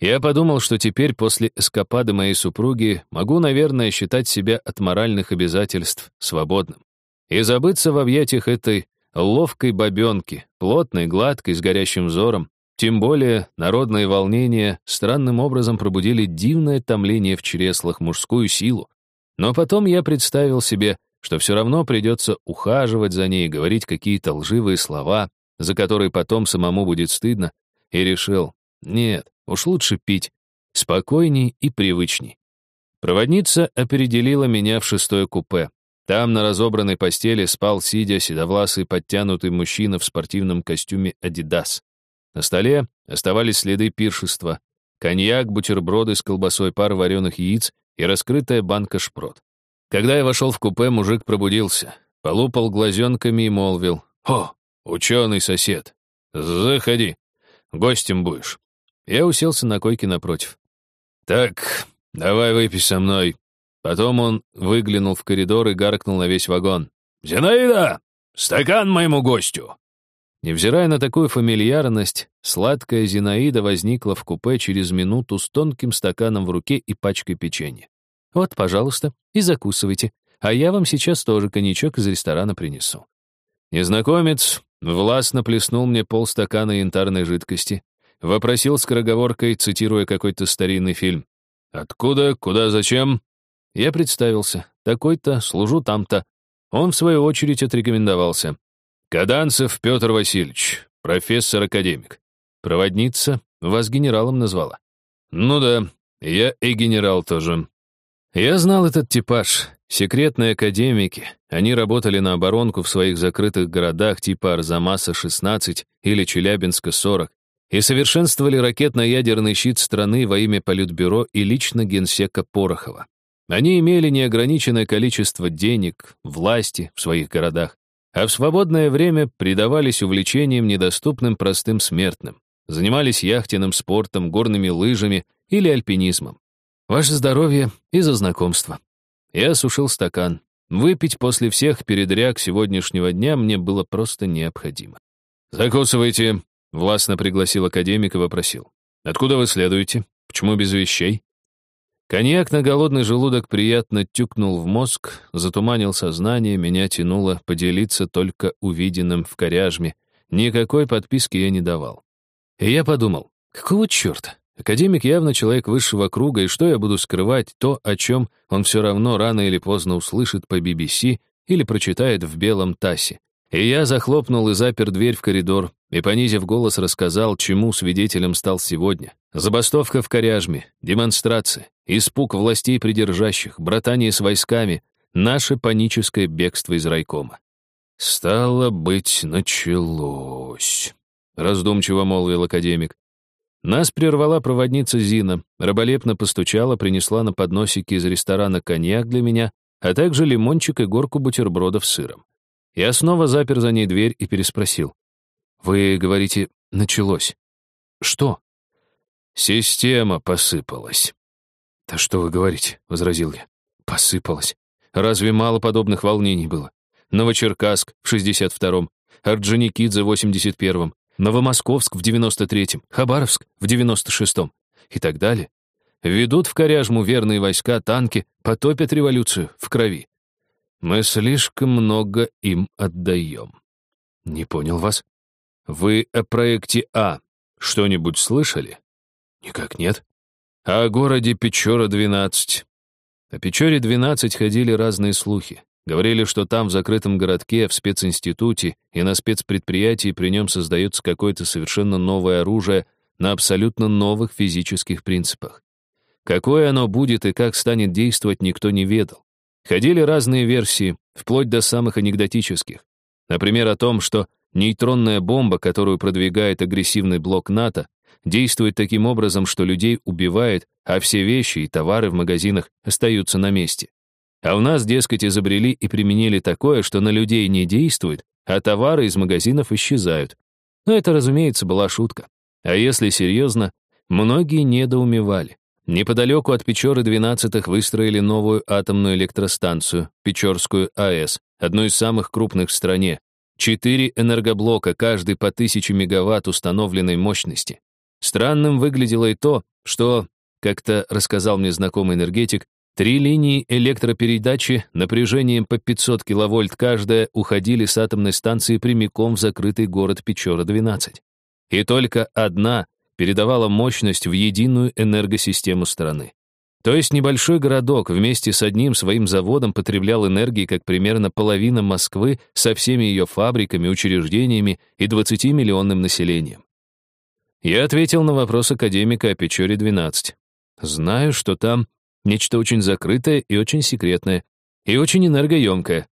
Я подумал, что теперь после эскапады моей супруги могу, наверное, считать себя от моральных обязательств свободным и забыться в объятиях этой ловкой бабенки, плотной, гладкой, с горящим взором, тем более народные волнения странным образом пробудили дивное томление в чреслах мужскую силу. Но потом я представил себе, что все равно придется ухаживать за ней, говорить какие-то лживые слова, за которые потом самому будет стыдно, и решил, нет, уж лучше пить, спокойней и привычней. Проводница определила меня в шестое купе. Там на разобранной постели спал, сидя, седовласый, подтянутый мужчина в спортивном костюме «Адидас». На столе оставались следы пиршества. Коньяк, бутерброды с колбасой, пар вареных яиц и раскрытая банка шпрот. Когда я вошел в купе, мужик пробудился, полупал глазенками и молвил. «О, ученый сосед, заходи, гостем будешь». Я уселся на койке напротив. «Так, давай выпей со мной». Потом он выглянул в коридор и гаркнул на весь вагон. «Зинаида, стакан моему гостю!» Невзирая на такую фамильярность, сладкая Зинаида возникла в купе через минуту с тонким стаканом в руке и пачкой печенья. «Вот, пожалуйста, и закусывайте, а я вам сейчас тоже коньячок из ресторана принесу». Незнакомец властно плеснул мне полстакана янтарной жидкости, вопросил скороговоркой, цитируя какой-то старинный фильм. «Откуда? Куда? Зачем?» Я представился. Такой-то, служу там-то. Он, в свою очередь, отрекомендовался. Каданцев Петр Васильевич, профессор-академик. Проводница вас генералом назвала. Ну да, я и генерал тоже. Я знал этот типаж. Секретные академики. Они работали на оборонку в своих закрытых городах типа Арзамаса-16 или Челябинска-40 и совершенствовали ракетно-ядерный щит страны во имя Политбюро и лично генсека Порохова. Они имели неограниченное количество денег, власти в своих городах а в свободное время предавались увлечениям, недоступным простым смертным. Занимались яхтенным спортом, горными лыжами или альпинизмом. Ваше здоровье и за знакомство. Я осушил стакан. Выпить после всех передряг сегодняшнего дня мне было просто необходимо. «Закусывайте», — властно пригласил академик и вопросил. «Откуда вы следуете? Почему без вещей?» Коньяк на голодный желудок приятно тюкнул в мозг, затуманил сознание, меня тянуло поделиться только увиденным в коряжме. Никакой подписки я не давал. И я подумал, какого черта? Академик явно человек высшего круга, и что я буду скрывать то, о чем он все равно рано или поздно услышит по BBC или прочитает в белом тасе. И я захлопнул и запер дверь в коридор, и, понизив голос, рассказал, чему свидетелем стал сегодня. Забастовка в Коряжме, демонстрация, испуг властей придержащих, братание с войсками, наше паническое бегство из райкома. «Стало быть, началось», — раздумчиво молвил академик. Нас прервала проводница Зина, раболепно постучала, принесла на подносике из ресторана коньяк для меня, а также лимончик и горку бутербродов с сыром. Я снова запер за ней дверь и переспросил. «Вы говорите, началось. Что?» «Система посыпалась». «Да что вы говорите?» — возразил я. «Посыпалась. Разве мало подобных волнений было? Новочеркасск в 62-м, Орджоникидзе в 81-м, Новомосковск в 93-м, Хабаровск в 96-м и так далее. Ведут в Коряжму верные войска, танки, потопят революцию в крови. Мы слишком много им отдаем. Не понял вас. Вы о проекте А что-нибудь слышали? Никак нет. А о городе Печора-12. О Печоре-12 ходили разные слухи. Говорили, что там, в закрытом городке, в специнституте и на спецпредприятии при нем создается какое-то совершенно новое оружие на абсолютно новых физических принципах. Какое оно будет и как станет действовать, никто не ведал. Ходили разные версии, вплоть до самых анекдотических. Например, о том, что нейтронная бомба, которую продвигает агрессивный блок НАТО, действует таким образом, что людей убивает, а все вещи и товары в магазинах остаются на месте. А у нас, дескать, изобрели и применили такое, что на людей не действует, а товары из магазинов исчезают. Но это, разумеется, была шутка. А если серьезно, многие недоумевали. Неподалеку от Печоры 12-х выстроили новую атомную электростанцию, Печорскую АЭС, одну из самых крупных в стране. Четыре энергоблока, каждый по тысяче мегаватт установленной мощности. Странным выглядело и то, что, как-то рассказал мне знакомый энергетик, три линии электропередачи напряжением по 500 киловольт каждая уходили с атомной станции прямиком в закрытый город Печора-12. И только одна передавала мощность в единую энергосистему страны. То есть небольшой городок вместе с одним своим заводом потреблял энергии как примерно половина Москвы со всеми ее фабриками, учреждениями и 20-миллионным населением. Я ответил на вопрос академика о Печоре-12. Знаю, что там нечто очень закрытое и очень секретное, и очень энергоемкое.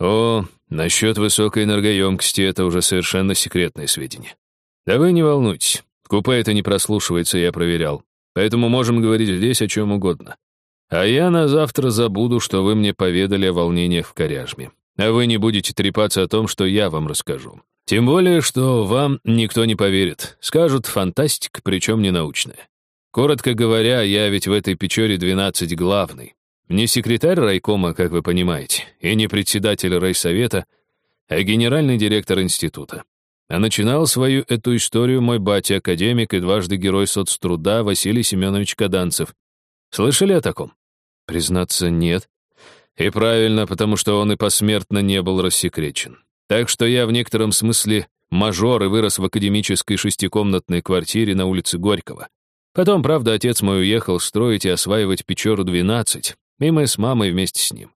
О, насчет высокой энергоемкости это уже совершенно секретные сведения. Да вы не волнуйтесь. Купе это не прослушивается, я проверял. Поэтому можем говорить здесь о чем угодно. А я на завтра забуду, что вы мне поведали о волнениях в Коряжме. А вы не будете трепаться о том, что я вам расскажу. Тем более, что вам никто не поверит. Скажут фантастика, причем не научная. Коротко говоря, я ведь в этой печоре 12 главный. Не секретарь райкома, как вы понимаете, и не председатель райсовета, а генеральный директор института. А начинал свою эту историю мой батя-академик и дважды герой соцтруда Василий Семенович Каданцев. Слышали о таком? Признаться, нет. И правильно, потому что он и посмертно не был рассекречен. Так что я в некотором смысле мажор и вырос в академической шестикомнатной квартире на улице Горького. Потом, правда, отец мой уехал строить и осваивать Печору 12, и мы с мамой вместе с ним.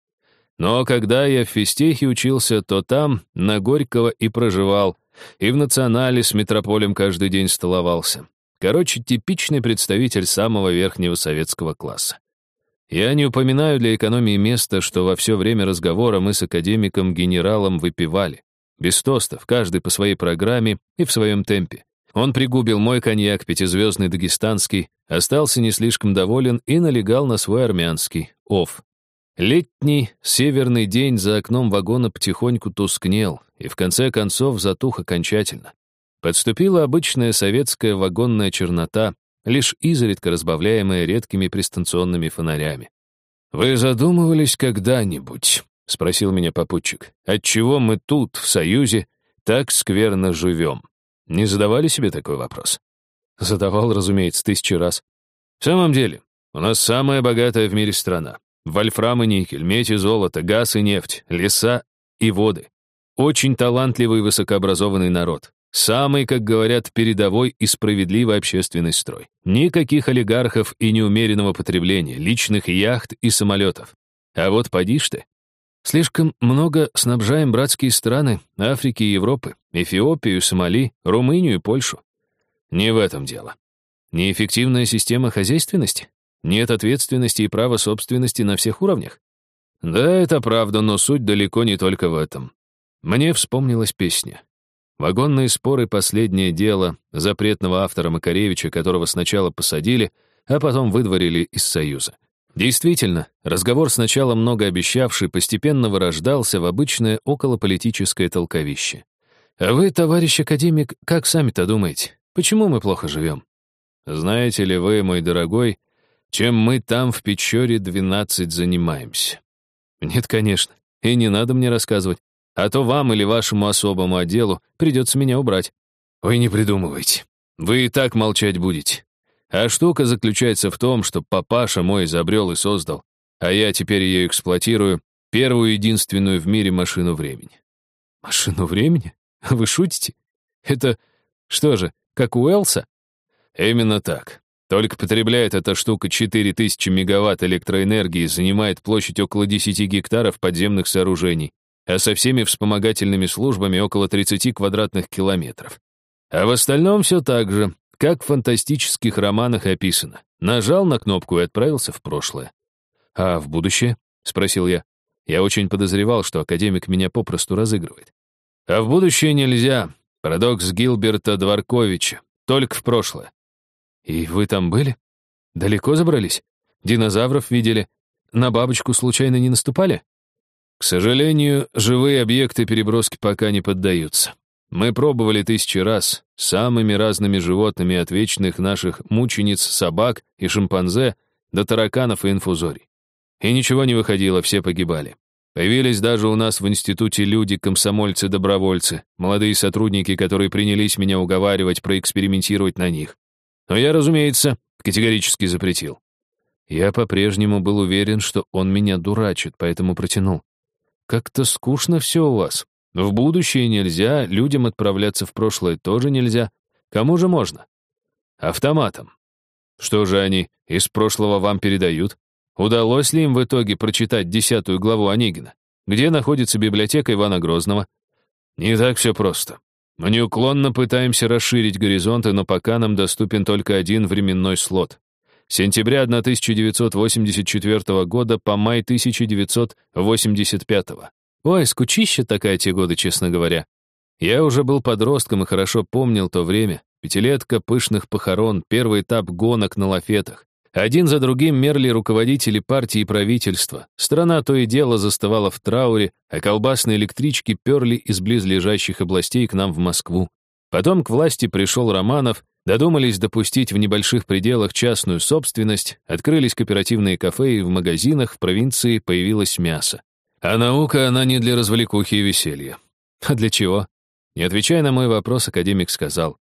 Но когда я в физтехе учился, то там, на Горького, и проживал, и в национале с метрополем каждый день столовался. Короче, типичный представитель самого верхнего советского класса. Я не упоминаю для экономии места, что во все время разговора мы с академиком-генералом выпивали. Без тостов, каждый по своей программе и в своем темпе. Он пригубил мой коньяк, пятизвездный дагестанский, остался не слишком доволен и налегал на свой армянский, ов. Летний северный день за окном вагона потихоньку тускнел и в конце концов затух окончательно. Подступила обычная советская вагонная чернота, лишь изредка разбавляемая редкими пристанционными фонарями. «Вы задумывались когда-нибудь?» — спросил меня попутчик. «Отчего мы тут, в Союзе, так скверно живем?» Не задавали себе такой вопрос? Задавал, разумеется, тысячи раз. В самом деле, у нас самая богатая в мире страна. Вольфрам и никель, медь и золото, газ и нефть, леса и воды. Очень талантливый и высокообразованный народ. Самый, как говорят, передовой и справедливый общественный строй. Никаких олигархов и неумеренного потребления, личных яхт и самолетов. А вот поди ты. Слишком много снабжаем братские страны Африки и Европы, Эфиопию, Сомали, Румынию и Польшу. Не в этом дело. Неэффективная система хозяйственности? Нет ответственности и права собственности на всех уровнях? Да, это правда, но суть далеко не только в этом. Мне вспомнилась песня. Вагонные споры — последнее дело запретного автора Макаревича, которого сначала посадили, а потом выдворили из Союза. Действительно, разговор сначала многообещавший постепенно вырождался в обычное околополитическое толковище. А вы, товарищ академик, как сами-то думаете, почему мы плохо живем? Знаете ли вы, мой дорогой, чем мы там в Печоре 12 занимаемся? Нет, конечно, и не надо мне рассказывать, а то вам или вашему особому отделу придется меня убрать. Вы не придумывайте. Вы и так молчать будете. А штука заключается в том, что папаша мой изобрел и создал, а я теперь ее эксплуатирую, первую единственную в мире машину времени. Машину времени? Вы шутите? Это что же, как у Элса? Именно так. Только потребляет эта штука 4000 мегаватт электроэнергии, занимает площадь около 10 гектаров подземных сооружений, а со всеми вспомогательными службами около 30 квадратных километров. А в остальном все так же, как в фантастических романах описано. Нажал на кнопку и отправился в прошлое. «А в будущее?» — спросил я. Я очень подозревал, что академик меня попросту разыгрывает. «А в будущее нельзя. Парадокс Гилберта Дворковича. Только в прошлое». «И вы там были? Далеко забрались? Динозавров видели? На бабочку случайно не наступали?» «К сожалению, живые объекты переброски пока не поддаются. Мы пробовали тысячи раз, самыми разными животными от вечных наших мучениц собак и шимпанзе до тараканов и инфузорий. И ничего не выходило, все погибали. Появились даже у нас в институте люди, комсомольцы-добровольцы, молодые сотрудники, которые принялись меня уговаривать проэкспериментировать на них. Но я, разумеется, категорически запретил. Я по-прежнему был уверен, что он меня дурачит, поэтому протянул. «Как-то скучно все у вас. В будущее нельзя, людям отправляться в прошлое тоже нельзя. Кому же можно? Автоматом. Что же они из прошлого вам передают? Удалось ли им в итоге прочитать десятую главу Онегина? Где находится библиотека Ивана Грозного? Не так все просто. Мы неуклонно пытаемся расширить горизонты, но пока нам доступен только один временной слот. Сентября 1984 года по май 1985. Ой, скучища такая те годы, честно говоря. Я уже был подростком и хорошо помнил то время. Пятилетка пышных похорон, первый этап гонок на лафетах. Один за другим мерли руководители партии и правительства. Страна то и дело застывала в трауре, а колбасные электрички перли из близлежащих областей к нам в Москву. Потом к власти пришел Романов, додумались допустить в небольших пределах частную собственность, открылись кооперативные кафе и в магазинах в провинции появилось мясо. А наука, она не для развлекухи и веселья. А для чего? Не отвечая на мой вопрос, академик сказал,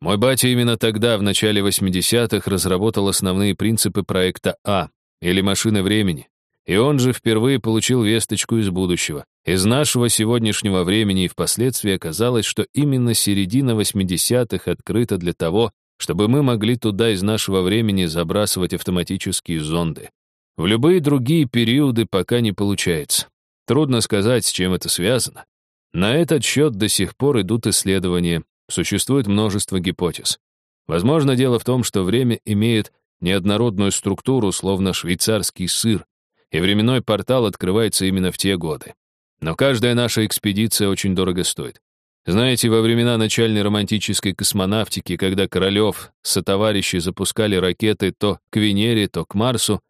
мой батя именно тогда, в начале 80-х, разработал основные принципы проекта А, или «Машины времени». И он же впервые получил весточку из будущего. Из нашего сегодняшнего времени и впоследствии оказалось, что именно середина 80-х открыта для того, чтобы мы могли туда из нашего времени забрасывать автоматические зонды. В любые другие периоды пока не получается. Трудно сказать, с чем это связано. На этот счет до сих пор идут исследования, Существует множество гипотез. Возможно, дело в том, что время имеет неоднородную структуру, словно швейцарский сыр, и временной портал открывается именно в те годы. Но каждая наша экспедиция очень дорого стоит. Знаете, во времена начальной романтической космонавтики, когда Королёв со товарищи запускали ракеты то к Венере, то к Марсу,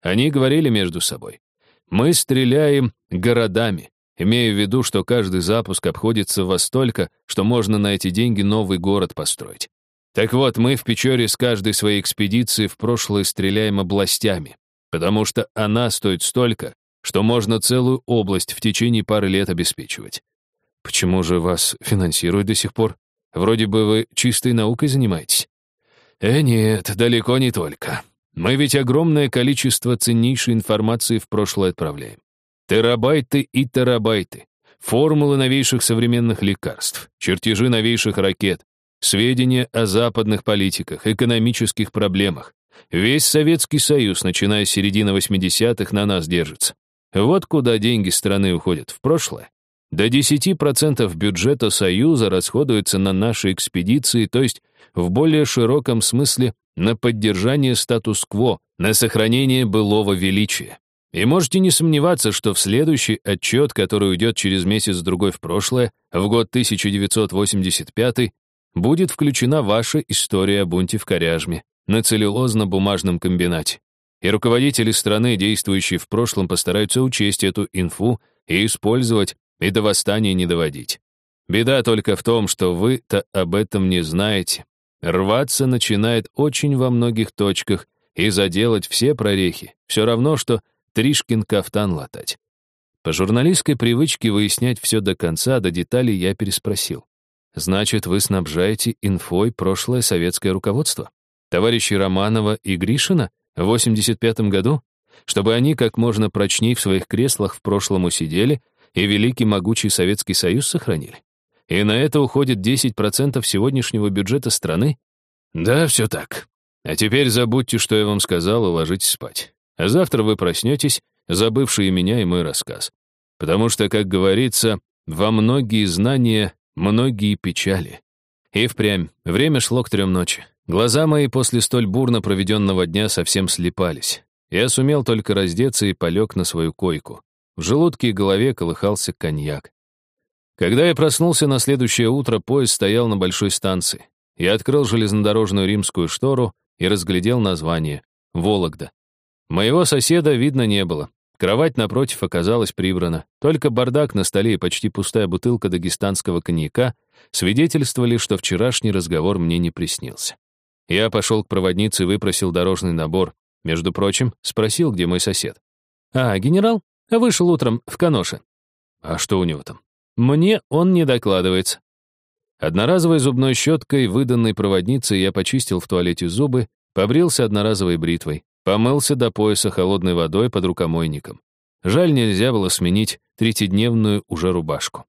они говорили между собой. Мы стреляем городами, имея в виду, что каждый запуск обходится во столько, что можно на эти деньги новый город построить. Так вот, мы в Печоре с каждой своей экспедиции в прошлое стреляем областями, потому что она стоит столько, что можно целую область в течение пары лет обеспечивать. Почему же вас финансируют до сих пор? Вроде бы вы чистой наукой занимаетесь. Э, нет, далеко не только. Мы ведь огромное количество ценнейшей информации в прошлое отправляем. Терабайты и терабайты. Формулы новейших современных лекарств, чертежи новейших ракет, сведения о западных политиках, экономических проблемах. Весь Советский Союз, начиная с середины 80-х, на нас держится. Вот куда деньги страны уходят в прошлое. До 10% бюджета Союза расходуется на наши экспедиции, то есть в более широком смысле на поддержание статус-кво, на сохранение былого величия. И можете не сомневаться, что в следующий отчет, который уйдет через месяц-другой в прошлое, в год 1985, будет включена ваша история о бунте в Коряжме на целлюлозно-бумажном комбинате. И руководители страны, действующие в прошлом, постараются учесть эту инфу и использовать, и до восстания не доводить. Беда только в том, что вы-то об этом не знаете. Рваться начинает очень во многих точках и заделать все прорехи. Все равно, что Тришкин кафтан латать. По журналистской привычке выяснять все до конца, до деталей я переспросил. Значит, вы снабжаете инфой прошлое советское руководство? Товарищи Романова и Гришина в 85-м году? Чтобы они как можно прочней в своих креслах в прошлом усидели и великий могучий Советский Союз сохранили? И на это уходит 10% сегодняшнего бюджета страны? Да, все так. А теперь забудьте, что я вам сказал, и ложитесь спать. А завтра вы проснетесь, забывшие меня и мой рассказ. Потому что, как говорится, во многие знания, многие печали. И впрямь, время шло к трем ночи. Глаза мои после столь бурно проведенного дня совсем слепались. Я сумел только раздеться и полег на свою койку. В желудке и голове колыхался коньяк. Когда я проснулся на следующее утро, поезд стоял на большой станции. Я открыл железнодорожную римскую штору и разглядел название — Вологда. Моего соседа видно не было. Кровать напротив оказалась прибрана. Только бардак на столе и почти пустая бутылка дагестанского коньяка свидетельствовали, что вчерашний разговор мне не приснился. Я пошел к проводнице и выпросил дорожный набор. Между прочим, спросил, где мой сосед. «А, генерал? Вышел утром в Каноше». «А что у него там?» «Мне он не докладывается». Одноразовой зубной щеткой, выданной проводницей, я почистил в туалете зубы, побрился одноразовой бритвой. Помылся до пояса холодной водой под рукомойником. Жаль, нельзя было сменить третидневную уже рубашку.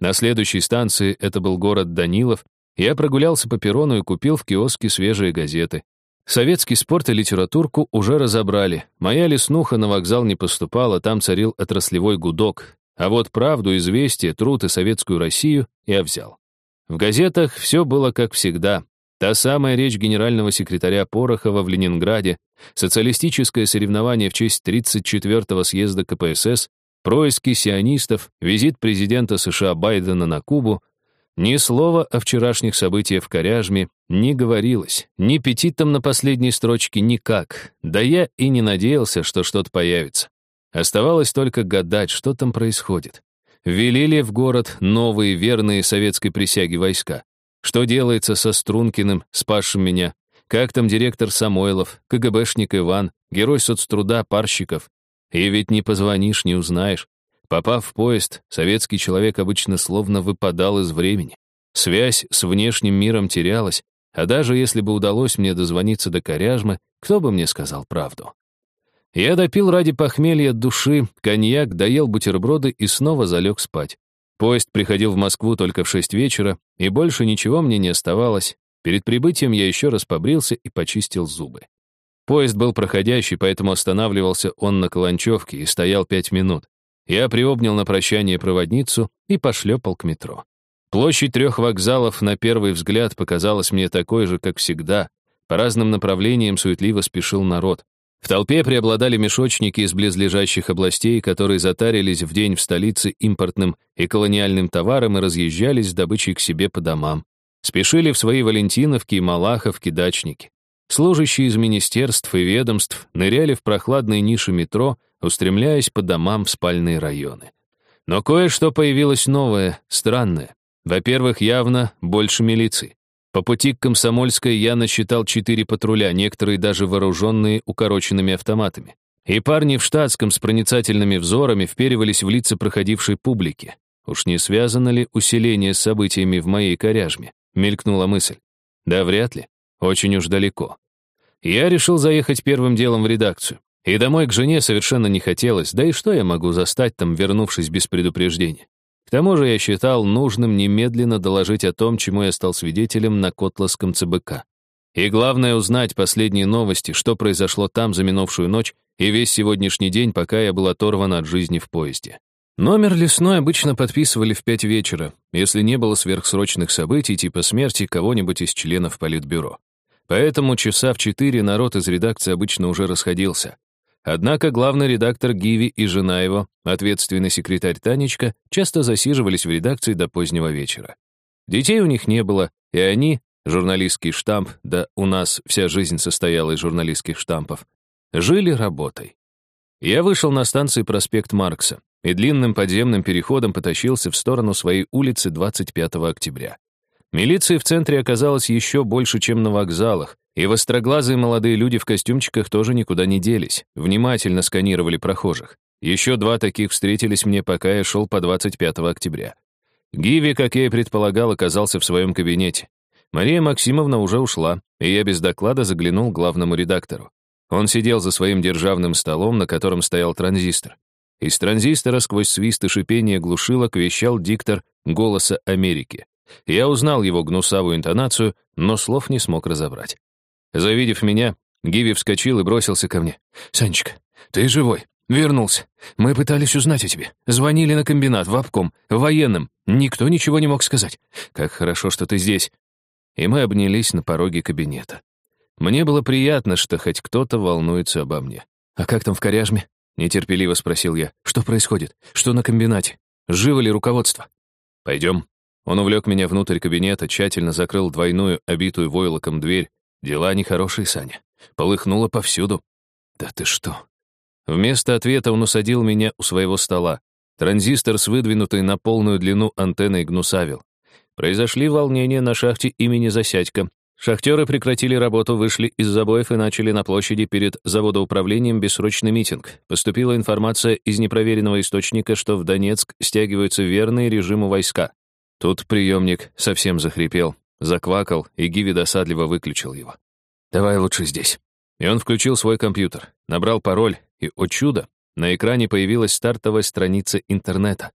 На следующей станции, это был город Данилов, я прогулялся по перрону и купил в киоске свежие газеты. Советский спорт и литературку уже разобрали. Моя леснуха на вокзал не поступала, там царил отраслевой гудок. А вот правду, известие, труд и советскую Россию я взял. В газетах все было как всегда. Та самая речь генерального секретаря Порохова в Ленинграде, социалистическое соревнование в честь 34-го съезда КПСС, происки сионистов, визит президента США Байдена на Кубу Ни слова о вчерашних событиях в Коряжме не говорилось, ни петитом на последней строчке никак, да я и не надеялся, что что-то появится. Оставалось только гадать, что там происходит. Ввели ли в город новые верные советской присяги войска? Что делается со Стрункиным, спасшим меня? Как там директор Самойлов, КГБшник Иван, герой соцтруда Парщиков? И ведь не позвонишь, не узнаешь. Попав в поезд, советский человек обычно словно выпадал из времени. Связь с внешним миром терялась, а даже если бы удалось мне дозвониться до Коряжмы, кто бы мне сказал правду? Я допил ради похмелья души коньяк, доел бутерброды и снова залег спать. Поезд приходил в Москву только в шесть вечера, и больше ничего мне не оставалось. Перед прибытием я еще раз побрился и почистил зубы. Поезд был проходящий, поэтому останавливался он на Каланчевке и стоял пять минут. Я приобнял на прощание проводницу и пошлепал к метро. Площадь трех вокзалов на первый взгляд показалась мне такой же, как всегда. По разным направлениям суетливо спешил народ. В толпе преобладали мешочники из близлежащих областей, которые затарились в день в столице импортным и колониальным товаром и разъезжались с добычей к себе по домам. Спешили в свои Валентиновки и Малаховки дачники. Служащие из министерств и ведомств ныряли в прохладные ниши метро, устремляясь по домам в спальные районы. Но кое-что появилось новое, странное. Во-первых, явно больше милиции. По пути к Комсомольской я насчитал четыре патруля, некоторые даже вооруженные укороченными автоматами. И парни в штатском с проницательными взорами вперивались в лица проходившей публики. Уж не связано ли усиление с событиями в моей коряжме? Мелькнула мысль. Да вряд ли. Очень уж далеко. Я решил заехать первым делом в редакцию. И домой к жене совершенно не хотелось, да и что я могу застать там, вернувшись без предупреждения? К тому же я считал нужным немедленно доложить о том, чему я стал свидетелем на Котласском ЦБК. И главное узнать последние новости, что произошло там за минувшую ночь и весь сегодняшний день, пока я был оторван от жизни в поезде. Номер лесной обычно подписывали в пять вечера, если не было сверхсрочных событий типа смерти кого-нибудь из членов Политбюро. Поэтому часа в четыре народ из редакции обычно уже расходился. Однако главный редактор Гиви и жена его, ответственный секретарь Танечка, часто засиживались в редакции до позднего вечера. Детей у них не было, и они, журналистский штамп, да у нас вся жизнь состояла из журналистских штампов, жили работой. Я вышел на станции проспект Маркса и длинным подземным переходом потащился в сторону своей улицы 25 октября. Милиции в центре оказалось еще больше, чем на вокзалах, и востроглазые молодые люди в костюмчиках тоже никуда не делись, внимательно сканировали прохожих. Еще два таких встретились мне, пока я шел по 25 октября. Гиви, как я и предполагал, оказался в своем кабинете. Мария Максимовна уже ушла, и я без доклада заглянул к главному редактору. Он сидел за своим державным столом, на котором стоял транзистор. Из транзистора сквозь свист и шипение глушилок вещал диктор «Голоса Америки». Я узнал его гнусавую интонацию, но слов не смог разобрать. Завидев меня, Гиви вскочил и бросился ко мне. «Санечка, ты живой. Вернулся. Мы пытались узнать о тебе. Звонили на комбинат, в обком, военным. Никто ничего не мог сказать. Как хорошо, что ты здесь». И мы обнялись на пороге кабинета. Мне было приятно, что хоть кто-то волнуется обо мне. «А как там в Коряжме?» — нетерпеливо спросил я. «Что происходит? Что на комбинате? Живо ли руководство?» «Пойдем». Он увлек меня внутрь кабинета, тщательно закрыл двойную, обитую войлоком дверь, Дела нехорошие, Саня. Полыхнуло повсюду. Да ты что? Вместо ответа он усадил меня у своего стола. Транзистор с выдвинутой на полную длину антенной гнусавил. Произошли волнения на шахте имени Засядько. Шахтеры прекратили работу, вышли из забоев и начали на площади перед заводоуправлением бессрочный митинг. Поступила информация из непроверенного источника, что в Донецк стягиваются верные режиму войска. Тут приемник совсем захрипел. Заквакал, и Гиви досадливо выключил его. «Давай лучше здесь». И он включил свой компьютер, набрал пароль, и, о чудо, на экране появилась стартовая страница интернета.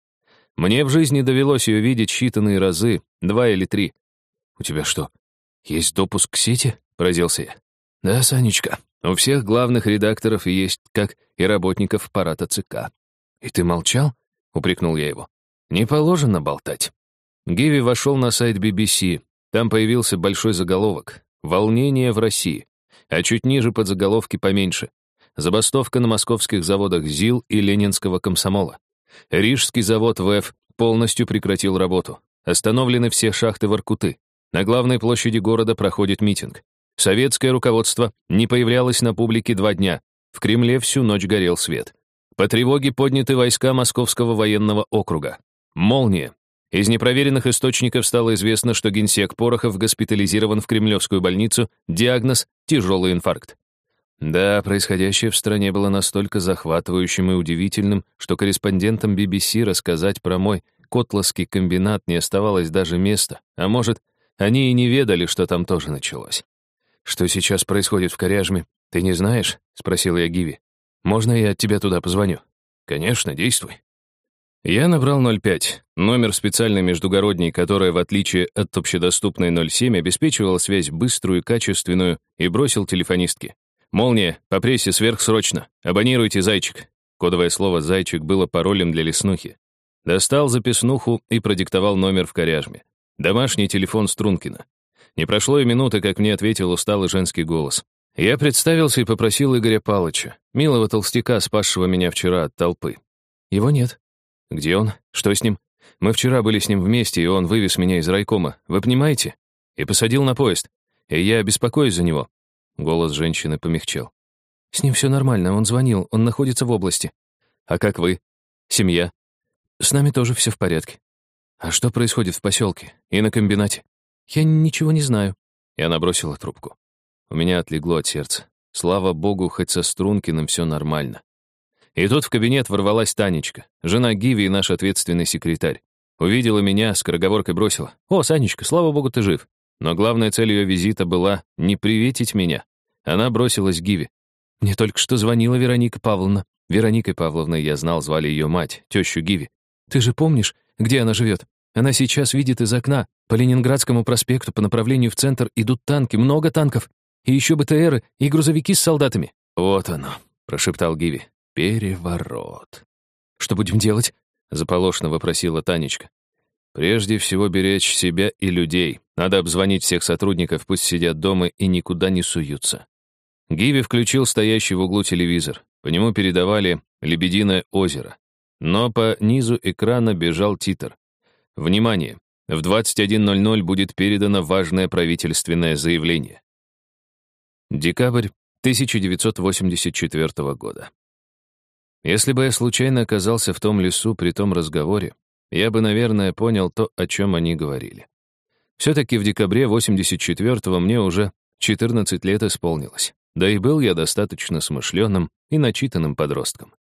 Мне в жизни довелось ее видеть считанные разы, два или три. «У тебя что, есть допуск к сети?» — поразился я. «Да, Санечка, у всех главных редакторов есть, как и работников аппарата ЦК». «И ты молчал?» — упрекнул я его. «Не положено болтать». Гиви вошел на сайт BBC, там появился большой заголовок «Волнение в России», а чуть ниже под заголовки поменьше «Забастовка на московских заводах ЗИЛ и Ленинского комсомола». Рижский завод ВЭФ полностью прекратил работу. Остановлены все шахты Воркуты. На главной площади города проходит митинг. Советское руководство не появлялось на публике два дня. В Кремле всю ночь горел свет. По тревоге подняты войска Московского военного округа. Молния. Из непроверенных источников стало известно, что генсек Порохов госпитализирован в Кремлевскую больницу, диагноз – тяжелый инфаркт. Да, происходящее в стране было настолько захватывающим и удивительным, что корреспондентам BBC рассказать про мой котловский комбинат не оставалось даже места, а может, они и не ведали, что там тоже началось. «Что сейчас происходит в Коряжме, ты не знаешь?» — спросил я Гиви. «Можно я от тебя туда позвоню?» «Конечно, действуй». Я набрал 05, номер специальной междугородней, которая, в отличие от общедоступной 07, обеспечивала связь быструю и качественную, и бросил телефонистке. «Молния, по прессе сверхсрочно. Абонируйте, зайчик». Кодовое слово «зайчик» было паролем для леснухи. Достал записнуху и продиктовал номер в коряжме. Домашний телефон Стрункина. Не прошло и минуты, как мне ответил усталый женский голос. Я представился и попросил Игоря Палыча, милого толстяка, спасшего меня вчера от толпы. Его нет. Где он? Что с ним? Мы вчера были с ним вместе, и он вывез меня из райкома. Вы понимаете? И посадил на поезд. И я беспокоюсь за него. Голос женщины помягчел. С ним все нормально, он звонил, он находится в области. А как вы? Семья? С нами тоже все в порядке. А что происходит в поселке и на комбинате? Я ничего не знаю. И она бросила трубку. У меня отлегло от сердца. Слава богу, хоть со Стрункиным все нормально. И тут в кабинет ворвалась Танечка, жена Гиви и наш ответственный секретарь. Увидела меня, скороговоркой бросила. «О, Санечка, слава богу, ты жив». Но главная цель ее визита была не приветить меня. Она бросилась к Гиве. Мне только что звонила Вероника Павловна. Вероникой Павловной я знал, звали ее мать, тещу Гиви. Ты же помнишь, где она живет? Она сейчас видит из окна. По Ленинградскому проспекту по направлению в центр идут танки, много танков. И еще БТРы, и грузовики с солдатами. «Вот оно», — прошептал Гиви. Переворот. «Что будем делать?» — заполошно вопросила Танечка. «Прежде всего беречь себя и людей. Надо обзвонить всех сотрудников, пусть сидят дома и никуда не суются». Гиви включил стоящий в углу телевизор. По нему передавали «Лебединое озеро». Но по низу экрана бежал титр. «Внимание! В 21.00 будет передано важное правительственное заявление». Декабрь 1984 года. Если бы я случайно оказался в том лесу при том разговоре, я бы, наверное, понял то, о чем они говорили. Все-таки в декабре 84-го мне уже 14 лет исполнилось. Да и был я достаточно смышленым и начитанным подростком.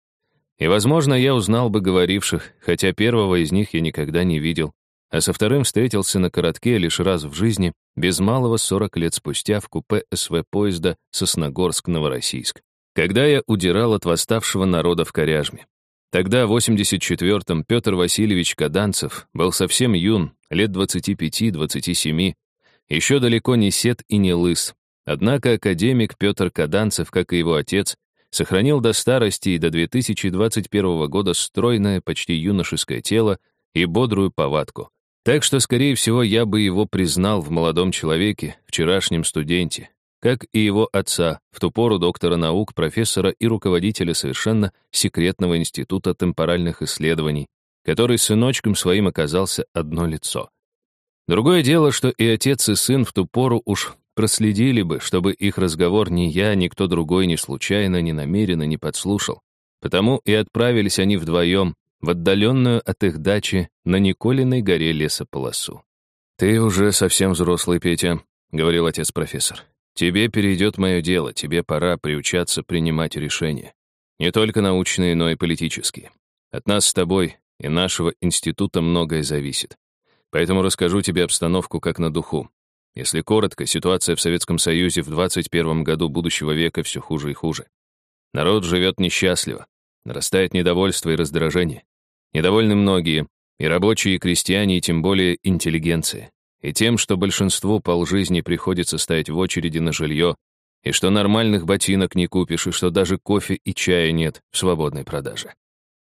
И, возможно, я узнал бы говоривших, хотя первого из них я никогда не видел, а со вторым встретился на коротке лишь раз в жизни, без малого 40 лет спустя в купе СВ поезда Сосногорск-Новороссийск когда я удирал от восставшего народа в Коряжме. Тогда, в 84-м, Петр Васильевич Каданцев был совсем юн, лет 25-27, еще далеко не сед и не лыс. Однако академик Петр Каданцев, как и его отец, сохранил до старости и до 2021 года стройное, почти юношеское тело и бодрую повадку. Так что, скорее всего, я бы его признал в молодом человеке, вчерашнем студенте, как и его отца, в ту пору доктора наук, профессора и руководителя совершенно секретного института темпоральных исследований, который сыночком своим оказался одно лицо. Другое дело, что и отец, и сын в ту пору уж проследили бы, чтобы их разговор ни я, ни кто другой ни случайно, ни намеренно не подслушал. Потому и отправились они вдвоем в отдаленную от их дачи на Николиной горе лесополосу. «Ты уже совсем взрослый, Петя», — говорил отец-профессор. Тебе перейдет мое дело, тебе пора приучаться принимать решения. Не только научные, но и политические. От нас с тобой и нашего института многое зависит. Поэтому расскажу тебе обстановку как на духу. Если коротко, ситуация в Советском Союзе в 21 году будущего века все хуже и хуже. Народ живет несчастливо, нарастает недовольство и раздражение. Недовольны многие, и рабочие, и крестьяне, и тем более интеллигенция и тем, что большинству полжизни приходится стоять в очереди на жилье, и что нормальных ботинок не купишь, и что даже кофе и чая нет в свободной продаже.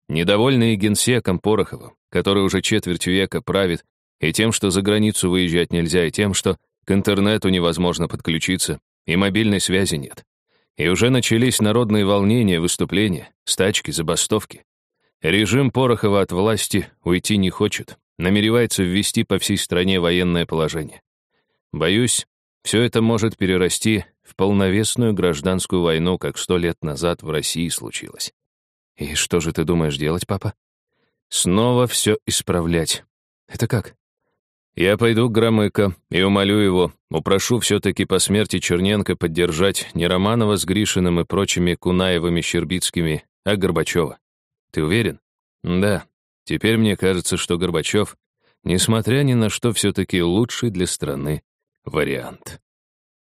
Недовольные генсеком Пороховым, который уже четверть века правит, и тем, что за границу выезжать нельзя, и тем, что к интернету невозможно подключиться, и мобильной связи нет. И уже начались народные волнения, выступления, стачки, забастовки. Режим Порохова от власти уйти не хочет, намеревается ввести по всей стране военное положение. Боюсь, все это может перерасти в полновесную гражданскую войну, как сто лет назад в России случилось. И что же ты думаешь делать, папа? Снова все исправлять. Это как? Я пойду к Громыко и умолю его, упрошу все-таки по смерти Черненко поддержать не Романова с Гришиным и прочими Кунаевыми Щербицкими, а Горбачева. Ты уверен? Да. Теперь мне кажется, что Горбачев, несмотря ни на что, все-таки лучший для страны вариант.